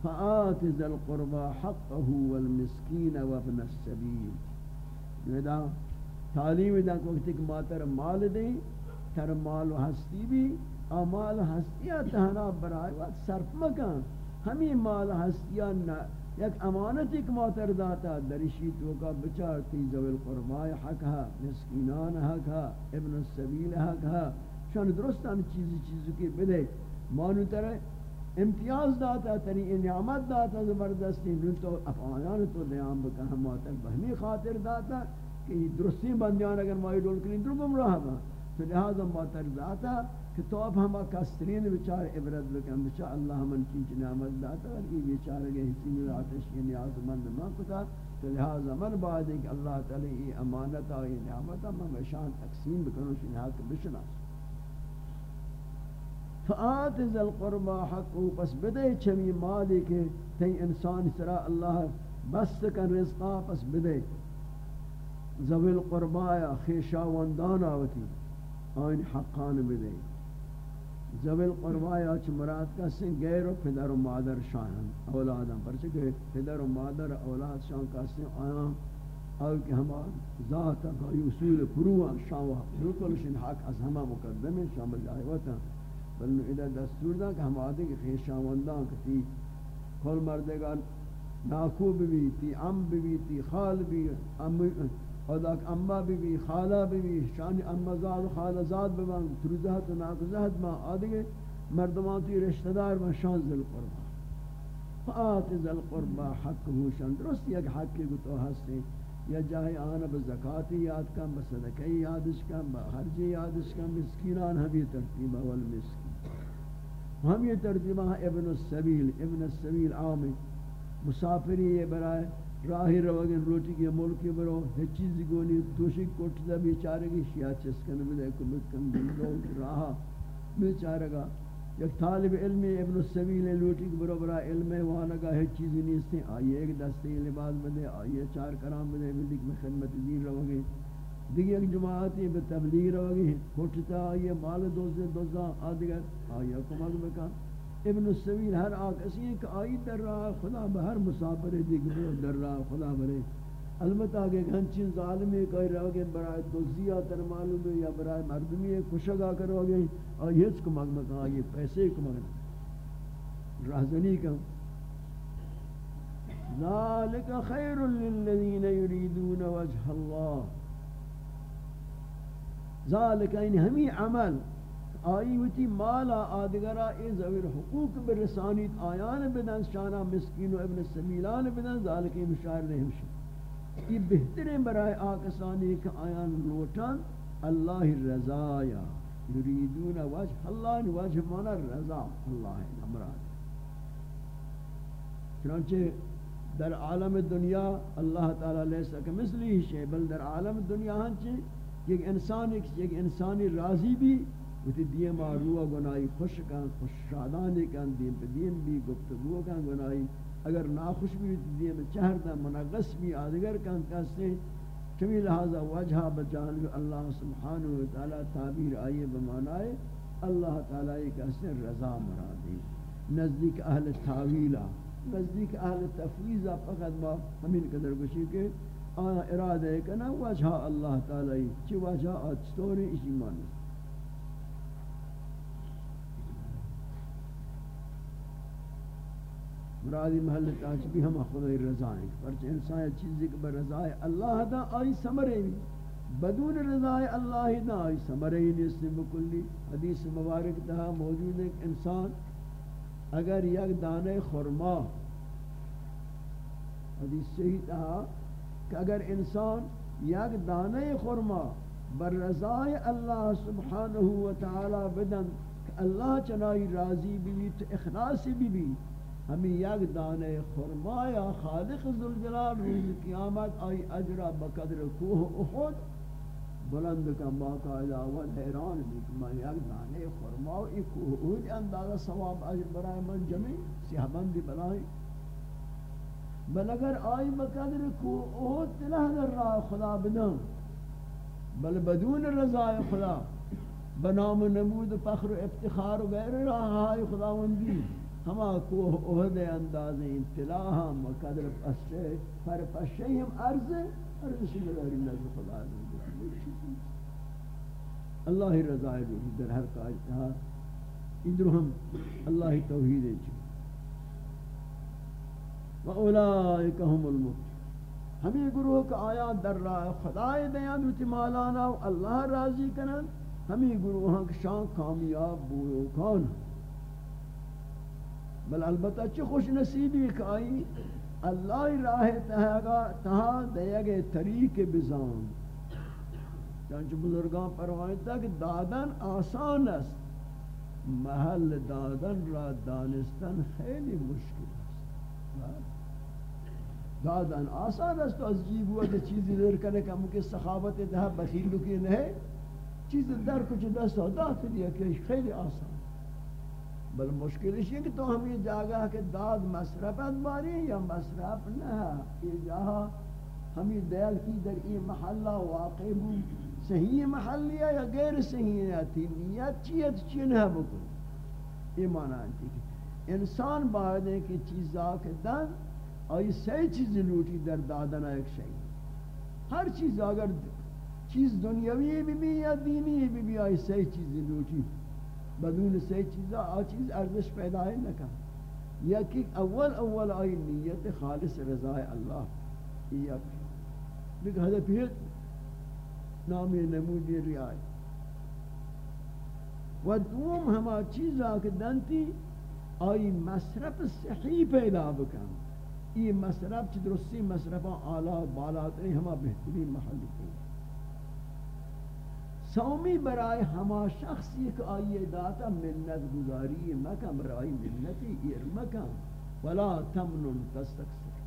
فآت ذا القربى حقه والمسكين وابن السبيل ودا تعلیم دا کو کہ ماتر مال دیں، تر مال و ہستی بھی مال ہستیاں تہنا برائے وقت صرف مکان۔ ہمیں مال ہستیاں نہ، یک امانت ایک ماتر داتا درشی تو کا بچار تی ذوی القرباء حق ہے مسکینان حق ہے ابن السبیل حق ہے شان درست ہم چیزی چیزی کے بدے، مانو ترے امتیاز داتا، تری نعمت داتا زبردستی، نو تو افعایان تو دیان بکا ہم ماتر بہمی خاطر داتا۔ کہ درستی بندیان اگر مائی ڈول کریں در گمراہ با تو لہذا ما ترزاتا کہ تو اب ہما کسترین بچار عبرت بکن بچار اللہ من چینچ نعمت داتا، اور یہ بیچار گئے حسی میں آتش کی نیاز من ما کتا۔ تو لہذا من بعد کہ اللہ تعالی یہ امانت آئی نعمت من بشان تقسیم بکنو شنی حق بشنا۔ فآت ذا القربہ حق پس بدے چمی مالی کے تی انسان سرا اللہ بست کن رزقا پس بدے۔ زویل قربایا، خیشاوندان آوتی، آئین حقان بدے زویل قربایا چھ مراد کسی غیر و پدر و مادر شاہن اولاداں پرچکہ پدر و مادر اولاد شان کسی آیاں اور کہ ہم ذات کا اصول فروع شاوا بالکل شن حق از ہمہ مقدم شامل آئے ہوتا بل ادھر دستور دا کہ ہم آدھے کہ خیشاوندان کتی کھول مردے گا ناکوب بھی تی ام بھی تی خال بھی ام خدا اما بی بی خالہ بی بی شان اما زاد، خالہ زاد ببن تروزہت و ناکزہت ما آدھگے مردمان تی رشتہ دار ما شان ذل قربا فآت ذل قربا حق ہوشان درست یک حق کی گتو ہستے یا جاہی آنا بزکاتی یاد کم بصدقی یادش کم بخرجی یادش کم، مسکینان ہمی ترتیبہ والمسکین۔ ہم یہ ترتیبہ ابن السبیل ابن السبیل عامی، مسافری یہ برائے راہی روگن روٹی کے ملکی برو ہیچ چیزی گونی توشی کوٹتا بیچارے گی شیعہ چسکن ملے کمت کم دلو راہا بیچارے گا یک طالب علم ابن السبیل لوٹی کے برو برا علم وہاں گا ہیچ چیزی نہیں آئیے ایک دستے لباس بدے، آئیے چار کرام بدے، ملک میں خدمت دین روگے دیگه یک جماعتی به تبلیغ روگی کوٹتا آئیے مال دوزے دوزا، آدھگر، آئیے کمال بکن ابن السبیل ہر آکسی ہے کہ آئی در رہا خدا بہر مسافر دیگر در رہا خدا برے البتہ کہ ہنچین ظالمی کوئی رہا کہ برای دوزیہ تر معلوم ہے یا برای مردمی ہے کشگا کرو گے اور یہ کو مگ آئیے پیسے کو مگ رہزنی کا ذالک خیر للذین یریدون وجہ اللہ۔ ذالک یعنی ہمیں عمل۔ آئی وتی مالا آدگرا ای زویر حقوق برسانیت آیان بدن شانا مسکین و ابن سمیلان بدن ذالکی مشاعر نہیں ہمشی یہ بہترین برائے آکسانی کہ آیان لوٹان اللہ رضایا یریدون وجہ اللہ وجہ مانا رضا اللہ نمراد چنانچہ در عالم دنیا اللہ تعالی لیسا کہ مثلی ہی شے، بل در عالم دنیا ہنچے ایک انسان ایک انسانی راضی بھی وتی دیم روح گناہی، خوش کن، خوش شادان کن دیم پہ دیم بھی گفتگو کن گناہی۔ اگر ناخوش بھی دیم چہر دا منغس بھی آدگر کن کسے چمی لہذا وجہ بجانب اللہ سبحانہ وتعالی تعبیر آئیے بمانائے، اللہ تعالی ایک رضا مرادی۔ نزدیک اہل تعویلہ، نزدیک اہل تفویضہ فقط با ہمین قدر گوشی کہ آیا ارادہ ہے کہ نا وجہ اللہ تعالی، چی وجہ آج توری اسی مانی مرادی محل تاچ بھی ہم خدای رضا ہیں پرچہ انسان چیزی کہ برضائے اللہ دا آئی سمرے بھی۔ بدون رضائے اللہ دا آئی سمرے ہی نیستے بکلی حدیث مبارک تہا موجود ہے انسان اگر یک دانے خرما، حدیث صحیح تہا کہ اگر انسان یک دانے خرما بر رضائے اللہ سبحانہ وتعالی بدن اللہ چنائی راضی بھی تو اخلاصی بھی بھی۔ ہمیں یک دانے خرمایا خالق ذوالجلال روز قیامت آئی اجرا بقدر کوہ احد بلند کا باقاعدہ ود حیران بھی کہ میں یک دانے خرما ای کوہ احد اندازہ ثواب اجر برائے من جمعی سیاہ بندی بلائی بل اگر آئی بقدر کوہ احد تلہ در راہ خدا بدن بل بدون رضا خدا، بنام نمود فخر و افتخار و غیر راہ خدا وندی ہما کو عہد انداز انتلاہ مقدر پسے پر پسے ہم عرض عرض شکر نزد خدا اللہ رضا روحی در ہر کاج تھا۔ ادھر ہم اللہ توحید چی جی۔ وَأُولَئِكَ هُمُ الْمُفْتِ۔ ہمیں گروہ کا آیا در راہ خدای دیان روتی مالانا و اللہ راضی کنن۔ ہمیں گروہاں کے شان کامیاب بوئے کون۔ بل البتہ چی خوش نصیبی کہ آئی، اللہ راہ تہاگا، تہا دیگے طریق بزان۔ چانچہ بزرگان پروائیں تک دادن آسان است، محل دادن را دانستن خیلی مشکل است۔ دادن آسان است تو از جیب ہوا کہ چیزی دیر کرنے کا مکہ سخاوت دہا بخیل لکی نہیں چیز در کچھ دست دات دیا کہ خیلی آسان بل مشکل ہے کہ تو ہمیں جاگا کہ داد مصرفت باری یا مصرف نہ یہ جہاں ہمیں دیل کی در یہ محلہ واقع بو صحیح محلی ہے یا غیر صحیح ہے؟ تھی نیت چیت چی نہ بکل۔ یہ معنی ہے کہ انسان باید ہے کہ چیزا کے دن آئی سی چیز لوٹی در دادن ایک شئی۔ ہر چیز اگر چیز دنیاوی بھی بھی یا دینی بھی بھی آئی سی چیز لوٹی۔ بدون سے چیزا آ چیز ارزش پیدا ہے نہ کہا یا کہ اول اول آئی نیت خالص رضا اللہ یا لیکن حضرت ہے نام نمودی ریائی و دوم ہما چیزا کہ دنتی آئی مصرف صحیح پیدا بکن. یہ مصرف چی درستی؟ مصرفا آلہ بالات ہما بہترین محل کو سومی برای ہما شخصی کہ آئیے داتا منت گزاری مکم برای منتی ایر مکم. ولا تمنن تستکسر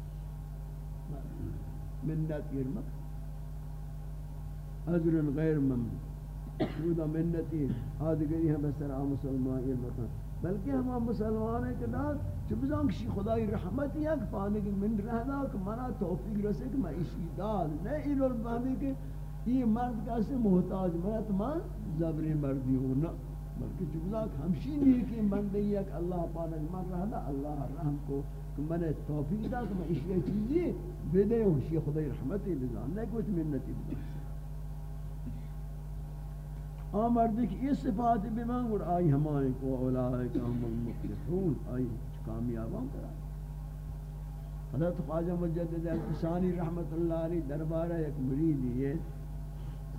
منت ایر مکم. عذر غیر ممن خدا منتی آدھگری ہم بسر آم مسلمان ایر مکم. بلکہ ہم مسلمان ہیں کہ نا چبزان کشی خدای رحمتی ہے کہ پانے کہ من رہنا کہ منا توفیق رسے کہ میں اسی داد نہیں ایلو البہمی کہ یہ مرد کیسے محتاج مرد من زبری مردی ہو نا بلکہ جبلاک ہمشی نہیں کہ من بندے یک اللہ پانک من رہا اللہ رحم کو کہ میں نے توفیق دا کہ میں اشیاء چیزی بدے ہوں۔ شیخ خدای رحمتی بزان نہیں کچھ منتی بزان آن مردی کہ یہ صفات بمان اور آئی ہمائیں کو اولائک ہم المفلحون آئی کامیابان کرا۔ حضرت خواجہ مجدد الفسانی رحمت اللہ علیہ دربارہ ایک مریدی ہے۔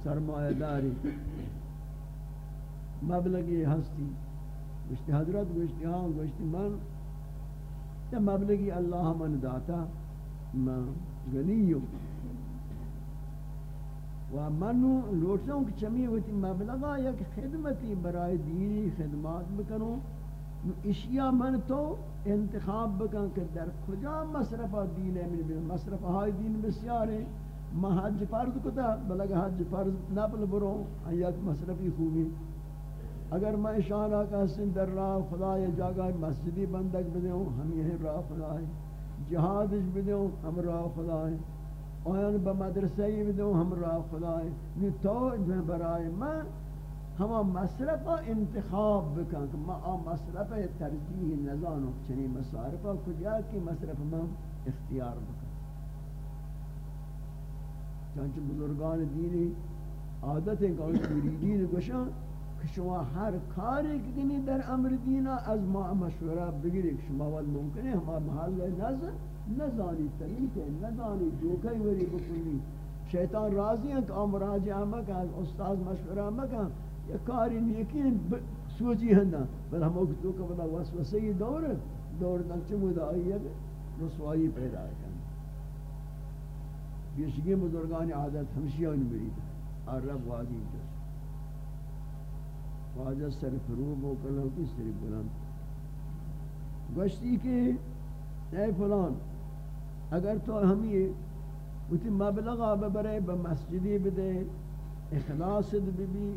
سرمایہ داری۔ مبلغی ہستی۔ گوشتی حضرت، گوشتی ہاں گوشتی من۔ یا مبلغی اللہ من داتا، من غنیوں و منو لوٹوں کہ چمی ہوتی مبلغا یک خدمتی برای دینی خدمات بکنو۔ اشیاء من تو انتخاب بکن کہ در کجا مصرف دین ہے من مصرف ہائی دین بسیار ہے ما حج فرض کتا؟ بلگا حج فرض نپل برو ایک مصرفی خوبی. اگر میں اشارہ کا سن در راہ خدا یا جاگا مسجدی بندک بدوں ہم یہ راہ خدا ہے جہادش بدوں ہم راہ خدا ہے آیان با مدرسه بدو ہم را خدای. نی تو برای من ہما مصرف انتخاب بکن کہ ما مصرف ترجیح نزانو چنی مصارف کجا کی مصرف من اختیار بکن. چانچہ بزرگان دینی عادت ہے کہ مریدین گوشن کہ شما ہر کاری کنی در امر دینا از ما مشورہ بگیری کہ شما ول ممکن ہے ہما محل نظر نزانی طریق ہے نزانی جوکای وری بکنی۔ شیطان راضی ہیں کہ مراجعہ مکہ استاد مشورہ مکہ یہ کاری نیکین سوچی ہندا بل ہم کو تو بلا وسوسے دور دور تک چمود آئی ہے، رسوائی پیدا کرنا بیشگی بزرگان عادت ہمشیان مرید اور رب وادی جس۔ واجہ سر فروب و کلو کی سر بلند۔ گشتی کہ اے فلان، اگر تو ہمیں اتی مبلغا ببرے بمسجدی بدے، اخلاص بی بی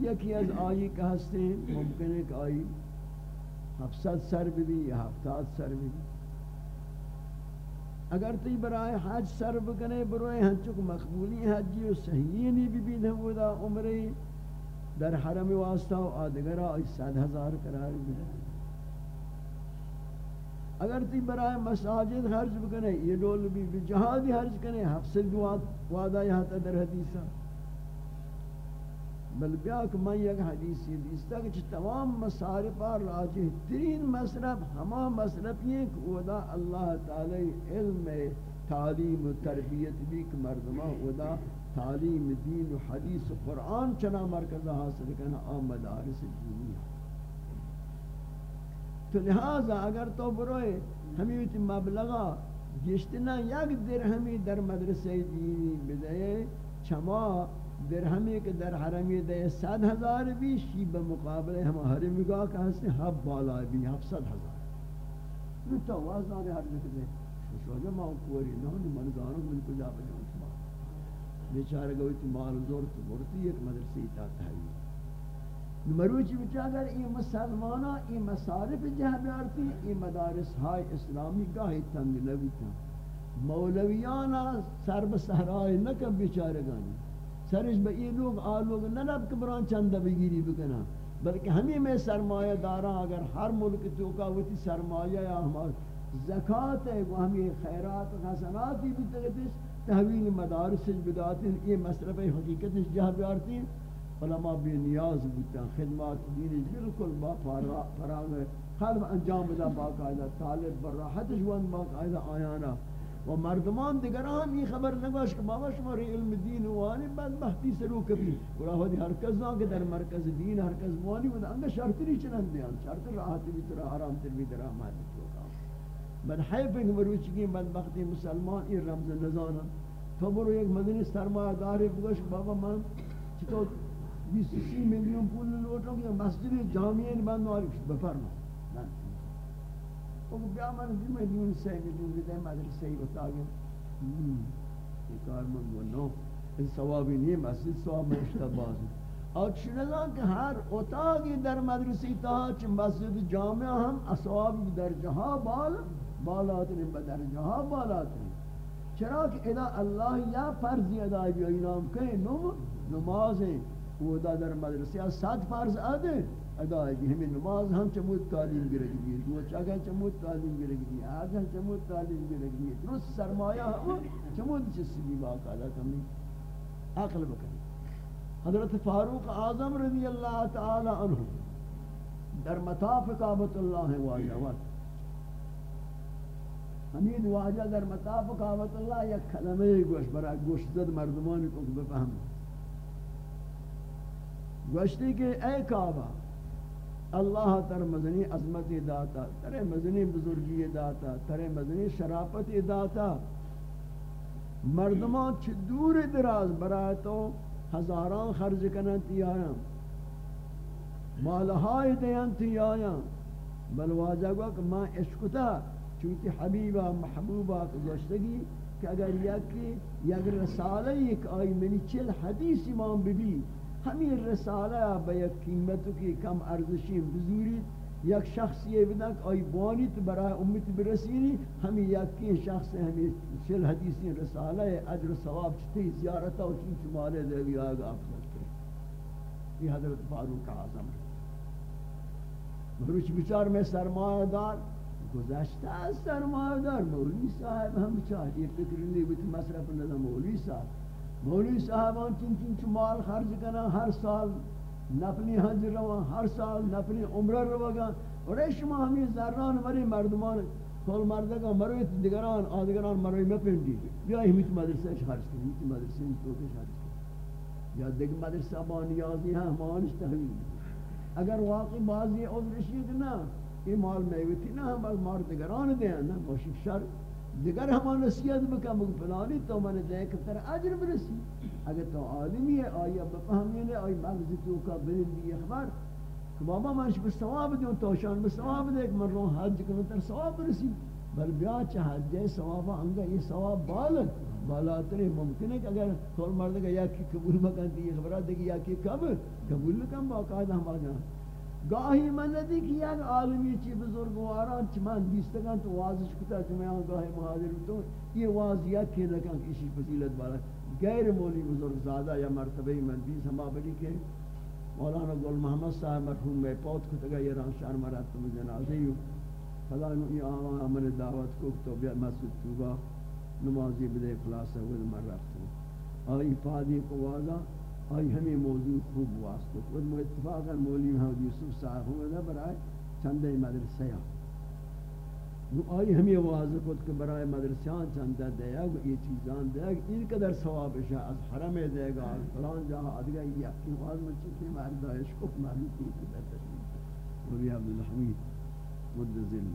یکی از آئی کا ہستے ممکن ہے کہ آئی ہفتاد سر بھی یا ہفتاد سر بھی اگر تی برائے حج سر بکنے بروئے ہنچک مقبولی حجی و صحیحی نہیں بھی بھی دھودا عمری در حرم واسطہ و آدگرہ آئی سات ہزار قرار بھی اگر تی برائے مساجد حرج بکنے، یہ دول بھی جہادی حرج کنے، حفظ دوات وعدہ یہاں تا در حدیثہ۔ بل بیا کہ میں یک حدیثی دیستا کہ تمام مصارفہ راجح ترین مصرف ہما مصرف یہ کہ ودا اللہ تعالی علم تعلیم و تربیت بھی کہ مردمہ ودا تعلیم دین و حدیث و قرآن چنا مرکز حاصل کرنا آمد آرس دینی تو لہذا اگر تو بروئے ہمیں مبلغا گشتنا یک درہمی در مدرسے دینی بدے چما درہمی کے در حرمی دے سد ہزار بھی شی بمقابلے ہم حرمی کا کہاں سے حب بالا بھی حب سد ہزار۔ تو وازدار حرمی کے دے۔ شوجہ ماں کوری نہوں من داروں من کجا بجاؤں بیچارہ گوئی تی مال زور تو برتی، ایک مدرسی تا تحویل۔ مروچی بچا اگر یہ مسلمانا یہ مصارف جہاں بیارتی یہ مدارس ہائی اسلامی گاہی تنگ نبی تھا مولویانا سر بسہرائی نکب بیچارے گانی سرش با یہ لوگ آلوگ ننب کبران چند بگیری بکنا، بلکہ ہمیں میں سرمایہ داران اگر ہر ملک توکا ہوتی سرمایہ یا ہمارا زکاة ہے، وہ ہمیں خیرات و حسناتی بھی تغیتش تحویل مدارس بداتی یہ مصرف حقیقت جہاں بیارتی علماء بے نیاز بودتا خدمات دینی بالکل با فراغ قلب انجام دا باقاعدہ، طالب براحتش وان باقاعدہ آیانا۔ و مردمان دیگران این خبر نگاش که بابا شما علم دین و آنی بعد بحثی سلوک بی و را هرکس نا که در مرکز دین هر کس وانی و انگه شرط نی چنند دیان شرط راحت بی ترا حرام تر بی ترا مادی کوچک من حیف این مروچگی بدبختی مسلمان این رمز نزانا تو برو یک مدنی سرمایه داری بگوش بابا من چطور 20 میلیون پول لوٹوں کہ مسجد جامعین بند معرفت بفرما. او بیا من دی میلیون سی میلیون دے مدرسے ہی ہوتا گیا یہ کار من وہ نو ان ثوابی نہیں مسجد ثواب میں اشتباز اور چنزان کہ ہر اتاقی در مدرسی تا چ مسجد جامعہ ہم اسواب در جہاں بال بالات نے بدر جہاں بالات چرا کہ ادا اللہ یا فرض ادا بھی انعام کہیں نو نمازیں وہ در مدرسے سات فرض آدھے ادا ہے ہمیں نماز ہم چمود تعلیم گرگ دی وہ چاگہ چمود تعلیم گرگ دی آگہ چمود تعلیم گرگ دی درست سرمایہ ہم چمود چسی بھی واقع دا کمی عقل بکنی حضرت فاروق اعظم رضی اللہ تعالی عنہ در مطاف کعبت اللہ واجہ وقت حمید واجہ در مطاف کعبت اللہ یک کلمہ گوش برای گوشت زد مردمانی کو بفهم گوشتی کہ اے کعبہ اللہ تر مزنی عظمت داتا، تر مزنی بزرگی داتا، تر مزنی شرافت داتا۔ مردمان چھ دور دراز برای تو ہزاران خرج کنن تی آیا مالہائی دیان تی آیا بل واجہ کہ ماں عشقتا چونکہ حبیبہ محبوبہ گوشتگی کہ اگر یکی یک رسالہ ایک آئی منی چل حدیث امام بی بی ہمیں رسالہ با یک قیمتو کی کم ارزشی بزوری یک شخص یہ بدک آئی بوانی تو برای امت برسینی ہمیں یکی شخص ہمیں چل حدیثی رسالہ اجر ثواب چتی زیارتا و چین چمالے دے گی آگا آپ سکتے یہ حضرت فاروق اعظم. ہے مروچ بچار میں سرمایہ دار گزشتہ از سرمایہ دار مولوی صاحب ہم چاہتے فکر نہیں بیت مصرف نظر مولوی صاحب. مولوی صاحبان چن چن مال خرج کرنا ہر سال نفلی حج روان ہر سال نفلی عمرہ روان اور شما ہمیں ذران مری مردمان کل مردگا مروی دیگران آدگران مروی مپندی. بیا ہمیت مدرسہ خرج کریں ہمیت مدرسہ تو کے خرج کریں یا دیکھ مدرسہ با نیازی ہیں مانش تحویل. اگر واقعی بازی عذرشی کہ نا یہ مال میوتی نہ ہم مار دیگران دیں نا باشی شر. دیگر ہمان نصیحت بکا، مگو پلانی تو من دے کہ تر اجر برسی۔ اگر تو آدمی ہے آیا بفهمی نے آئی مغزی تو کا بلن بلندی اخبار۔ کہ بابا منش بسواب دیوں تو شان بسواب دے کہ من رو حج کنو تر سواب برسی۔ بل بیا چا حج سواب انگا، یہ سواب بالک بالاتر ممکن ہے کہ اگر کول مرد کا یا کی قبول مکان دی خبرات دے کہ یا کی کب؟ قبول کم باقاعدہ ہم آجاں گاہی من ندی کہ یک عالمی چی بزرگواران چی من دیستگان تو واضح کتا چی میں آن گاہی محاضر تو یہ واضحیت کی لکن کسی فضیلت بالا غیر مولی بزرگ زادہ یا مرتبہ من دیس ہما بلی کے مولانا گل محمد صاحب مرحوم میں پوت کتا گا یہ رانشار مرتب جنازی ہو فلا یہ آمان عمل دعوت کو تو بیا مسجد توبہ نمازی بدے خلاصہ ہوئے مر رفتو آئی فادی کو واضح آئی ہمیں موضوع خوب واسطہ خود مو اتفاقا مولی محمد یوسف صاحب ہوئے دا برائے چندے مدرسہ نو آئی ہمیں واضح خود کہ برائے مدرسیان چندہ دے گا، یہ چیزان دے گا، ان قدر ثواب شاہ از حرم دے گا فلان جہاں آدھگا یہ اپنی واضح میں چکے مردہ عشق معلوم کی قدر تشریف مولی عبدالحمید مد ذل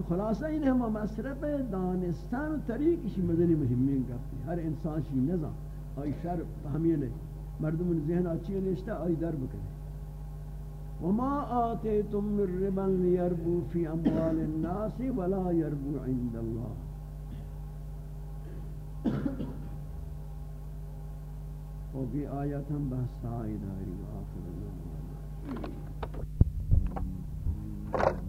تو خلاصہ این ہم مصرف دانستان طریق شی مدنی مهمین کرتی ہر انسان شی نظام آئی شر ہمیں نہیں مردم ذہن اچھی نشتا آئی در بکنے وما آتیتم من ربا لیربو فی اموال الناس ولا يربو عند اللہ اور بھی آیت ہم بحث آئی داری آخر اللہ دستور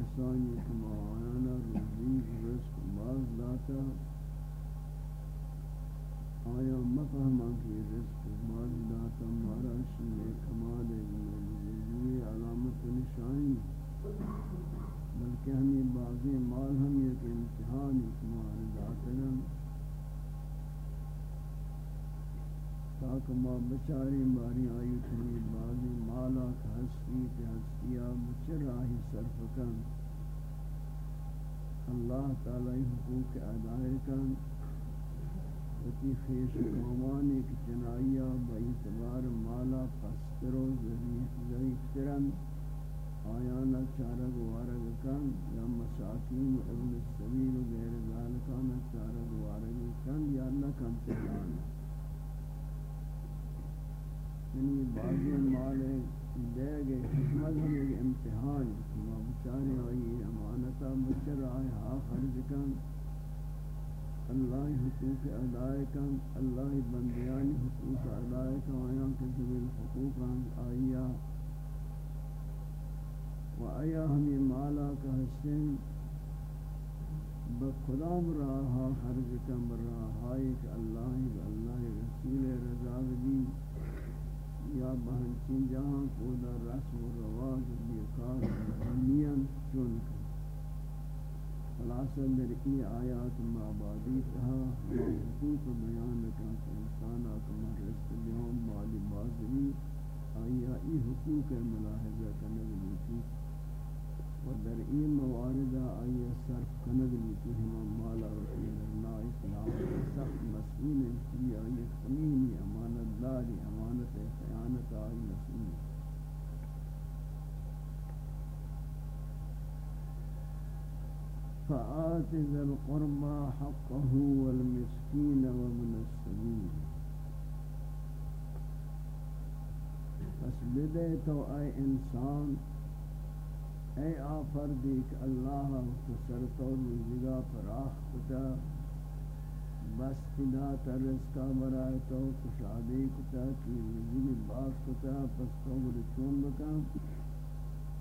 کسانی کما آیانا روزی رزق باز داتا آیا مفہمان کی رزق باز داتا مارا شیئے کمال موجودی علامت نشانی، بلکہ ہمیں بعضی مال ہم یک امتحانی کمال داتا تاکہ ما بچاری ماری آئی تنی بازی مالا کا ہستی تے ہستیا بچر آہی صرف کن۔ اللہ تعالی حقوق ادائے کن۔ وتی خیش قومانی کی چنائیا باعتبار مالا پستر و ضعیف ترن۔ آیانا چارگ وارگ کن یا مساکین ابن السبیل و غیر ذالکانا چارگ وارگ کن یا نکن تلانا یعنی بعضی مال دے گئے حکمت ہم ایک امتحان ما بچارے آئی امانتا بچر آئے ہا خرج کن۔ اللہ حقوق ادائے کن۔ اللہ بندیانی حقوق ادائے کن۔ آیا کہ جبیل حقوق آئیا۔ و آیا ہمیں مالا کا حسن بخدام راہا خرج کن۔ براہائی کہ اللہ اللہ رسول رضا بھی یا بہنچین جہاں کو در رسم و رواج بیکار مہنین چون کر۔ خلاصہ در ای آیات معبادی تہا حقوق بیان کن کہ انسان آکما رست بیان مالی بازری آیا ای حقوق ملاحظہ کنگ لیتی و در ای مواردہ آیا صرف کنگ لیتی ہما مالا رسول اللہ اسلام سخت مسئول ہے آیا خمینی امانت داری، امانت ہے خیانت آئی مسئول فآت ذا القربى حقه والمسكين ومن السبيل. پس بدے تو اے انسان، اے آفر آفردیک اللہ تسر تو روزگا فراخ کتا بس خدا ترسکا برای تو کشادی کتا کی رزقی باس کتا پس تو برچون بکا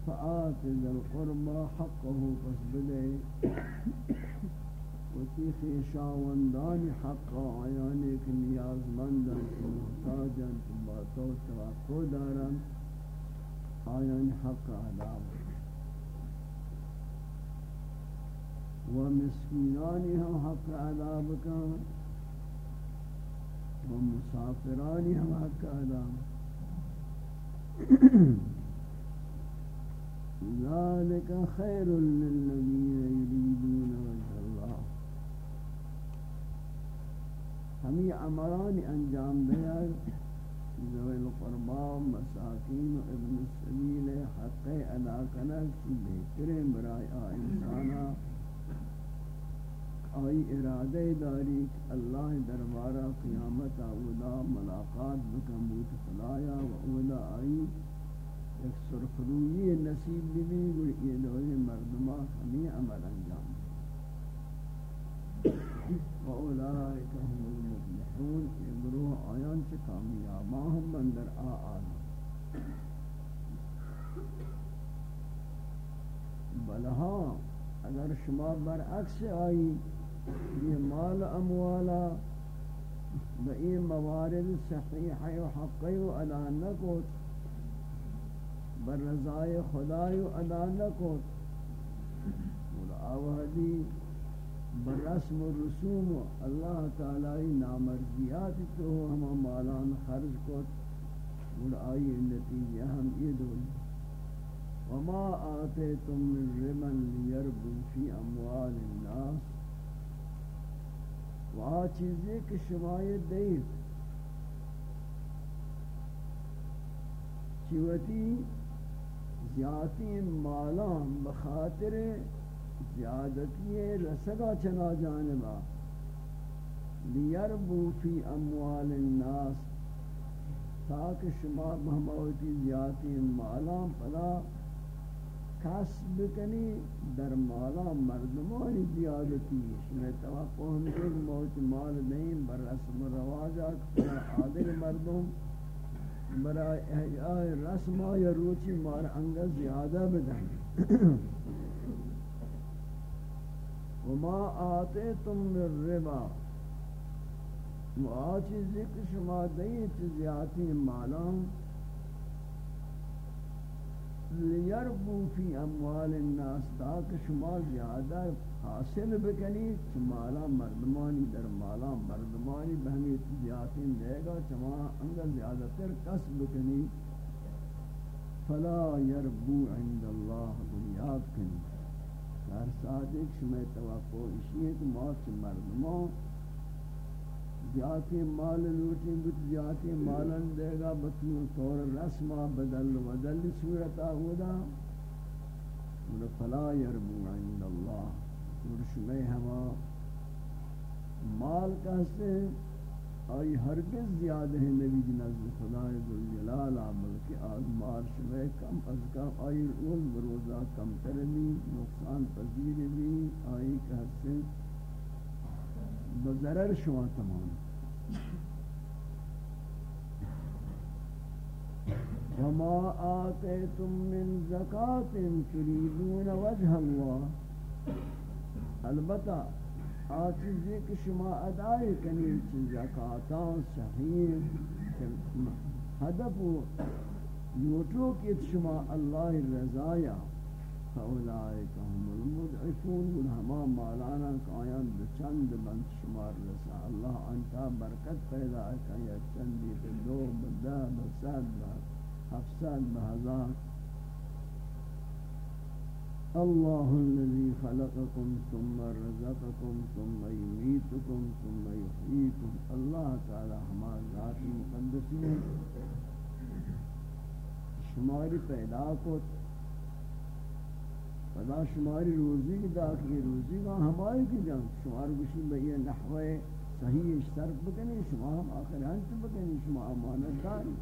فآت ذل قربا حقه، پس بدے وتی خیشاوندان حق آیانی که نیازمندن که محتاجن که با تو توقع دارن آیان حق ادا و مسکینانی حق ادا بکن و مسافرانی حق ادا ذلك خير للذين يريدون وجه الله. ہمیں امران انجام دیا ذوی القربا مساکین و ابن السبیل حق ادا کنک بہترین برای آ انسانا. آئی ارادہ داری اللہ دربارہ قیامت اولا ملاقات بکموت خلایا و اولا آئی ایک سرخروی نصیب بھی گوئی یہ دوئی مردمہ ہمیں عمل انجام و اولائک هم المفلحون یہ گروہ آیان سے کامیابا ہم بندر آ آنا بلہا، اگر شما برعکس آئی یہ مال اموالا بئی موارد صحیح و حقی و ادا نکوت، بر رضای خدای و ادا نکوت۔ آوہدی بر رسم و رسوم و اللہ تعالی نامرضیات تو ہم مالان خرج کوت اور آئی نتیجہ ہم یہ دولی وما آتيتم من ربا ليربو في اموال الناس۔ وہ چیزیں کہ شمائے دید چیوتی زیادتی مالان بخاطر زیادتی رسگا چنا جانبا۔ لیربو فی اموال الناس، تاکہ شما بہموتی زیادتی مالان پدا کسب کنی در مالا مردمانی زیادتی میں توقع ہم کہ موت مال نہیں بر رسم رواجہ عادل مردم برای احیاء رسما یا روچی مار انگا زیادہ بدن۔ وما آتیتم من ربا۔ و آچیزی که شما دئی چیزیاتی مالان لیربو فی اموال الناس تاک شما زیادہ حاصل بکنی مالا مردمانی در مالا مردمانی بہمی زیادین دے گا چما انگل زیادہ تر قصب بکنی فلا یربو عند اللہ بنیاد کنی ہر ساتھ ایک شمی توقع اسی ہے کہ موت سے مردمان زیادی مال لوٹیں، بت زیادی مالن دے گا بطنی طور رسمہ بدل ودل صورتا ہودا۔ فلا یربو عند اللہ۔ میں ہما مال کہتے ہیں آئی ہرگز زیادہ ہے نبی جی نزد خدا ذوالجلال، بلکہ آج مال شمع کم از کم آئی روز بروزہ کم ترمی نقصان پذیر بھی۔ آئی کہتے ہیں بضرر شما تمام. وما آتيتم من زكاة تريدون وجه الله. البتہ آچیزی کہ شما ادائی کنی چی زکاتان صحیح ہدف نوٹو کی شما اللہ رضایا فاولائک هم المدعفون من ہما مالانا قائم بچند بند شمار رسا. اللہ آنتا برکت پیدا کنی چندی دو بدہ بسد بہفصد بہزار الله الذي خلقكم ثم رزقكم ثم يميتكم ثم يحييكم. الله تعالى ہما ذات مقدسین. شماری پیدا کو فلا شماری روزی دا کی روزی کا ہماری کی جان، شمار گشی بئی نحوہ صحیح صرف بکنی شما ہم آخر ہنچ بکنی شما امانت داری۔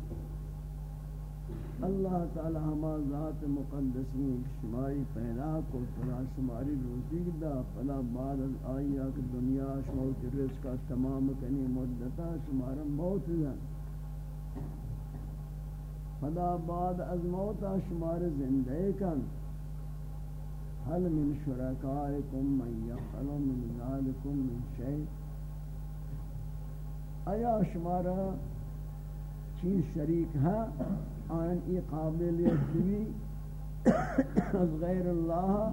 اللہ تعالی ہما ذات مقدسی شماری پیدا کو فلا شماری روزی دا فلا بعد از آئیا کہ دنیا، شمار کی رزق تمام کنی مدتا شمارا موت دن فلا بعد از موتا شمار زندے کن۔ هل من شرکائکم من یخل من ذالکم من شیء آیا شمارا چیز شریک ہے آن ای قابلیت بھی از غیر اللہ،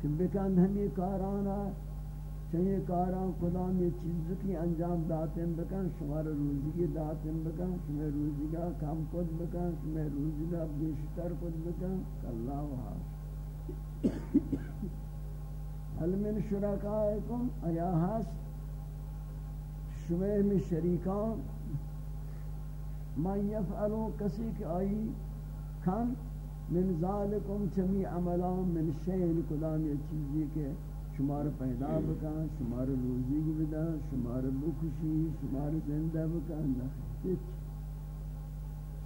کہ بکند ہمی کارانا چنی کاران کدام یہ چیز کی انجام داتیں بکن، شمار روزی کی داتیں بکن، شمار روزی کا کم کد بکن، شمار روزی کا بیشتر کد بکن، اللہ وحاس حل من شرکائکم ایا ہست؟ شمار میں شریکان۔ من یفعلو کسی کہ آئی کھن من ذالکم، چمی عملان، من شین کدام یہ چیزی کہ شمار پیدا بکن، شمار روزی بدا، شمار بکشی، شمار زندہ بکن. نخیچ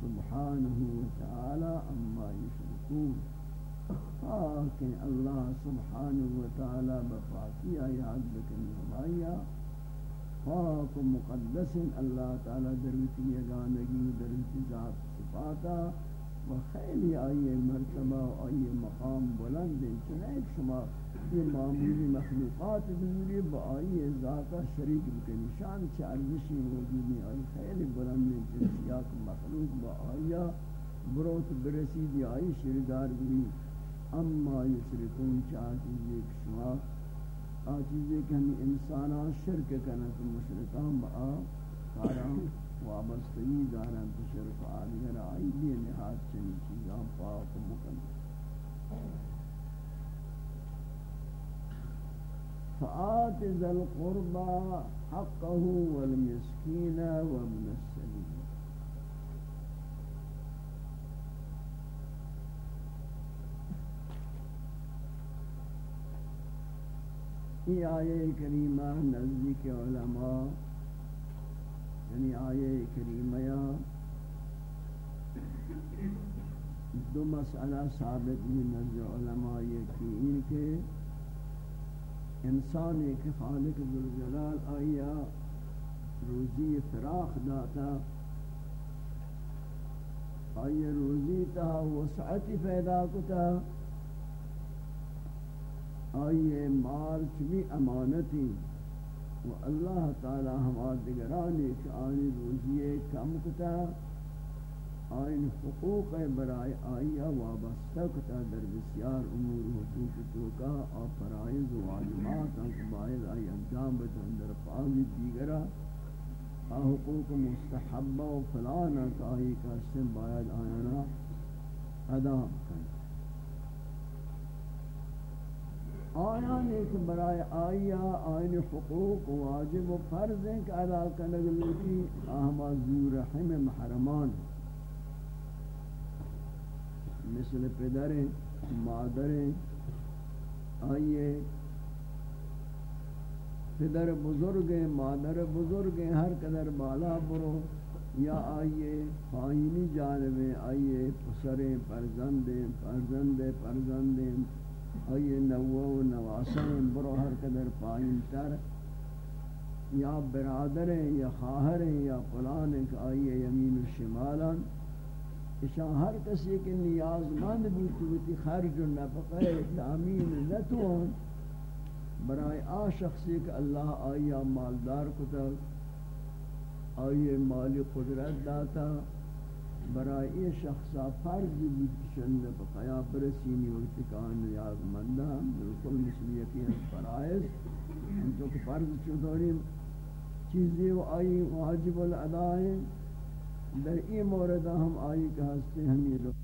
سبحانه وتعالى اما يشركون آکن اللہ سبحانه وتعالى بفاقی آیات بکن ہمایا پاک و مقدس اللہ تعالی دروتی یگانگی دروتی ذات صفاتا و خیلی آئیے مرتبہ و آئیے مقام بلند. چنین شما یہ معمولی مخلوقات بزرگی با آئیے ذاتا شریک بکنی شان چارجشی موجودی آئی خیلی بلند چنسیات مخلوق با آئیہ بروت برسیدی آئی شردار بھی اما یشرکون چاہتی ایک شما آچیزیں کہ ہمیں انسانان شرک کرنا تو مشرکان با کاران وابستگی دارن تو شرک آدگر آئی بھی نہاد چنی چیزاں پاک مکن فآت ذا القربى حقه والمسكين وابن السبيل. یہ آیے کریمہ نزدیک علماء یعنی آیے کریمہ دو مسئلہ ثابت بھی نزد علماء یہ کے انسان ایک خالق ذوالجلال آیا روزی فراخ داتا۔ آئی روزی تا وسعتی پیدا کتا۔ آئی مال چمی امانتی۔ و اللہ تعالی ہم آدگرانی کہ آنی روزی کم کتا۔ آئین حقوق برائے آئیا وابستہ کتا در بسیار امور حقوق توکا اور فرائض و واجبات انکہ باید آئی انجام بتن در پاوی دیگرہ۔ آ حقوق مستحبہ و فلانا کا آئی کا باید آیانا ادا کریں آیان ایک برائے آئیا آئین حقوق واجب و فرض ہیں کہ ادا کرنے لگی آہما زور رحم محرمان۔ مثل پدر مادر آئیے۔ پدر بزرگ مادر بزرگ ہر قدر بالا برو۔ یا آئیے فائنی جانب آئیے پسر پرزند پرزند پرزند آئیے نو و نواسن برو، ہر قدر پائن تر۔ یا برادر یا خواہر یا فلان آئیے، یمین و شمالان۔ اشان ہر کسی کے نیاز مند بوتی خرج و نفقہ تامین نتوان. برای آ شخصی کہ اللہ آیا مالدار کتا، آئی مالی قدرت داتا. برای یہ شخصا فرض بھی بیتشن نفقہ برسینی وقت کان نیاز مندہ بالکل مثل یقین فرائض. ہم تو کہ فرض چطوری چیزیں و آئی واجب الادائیں. در این مورد ہم آئی کہ ہستے ہم لوگ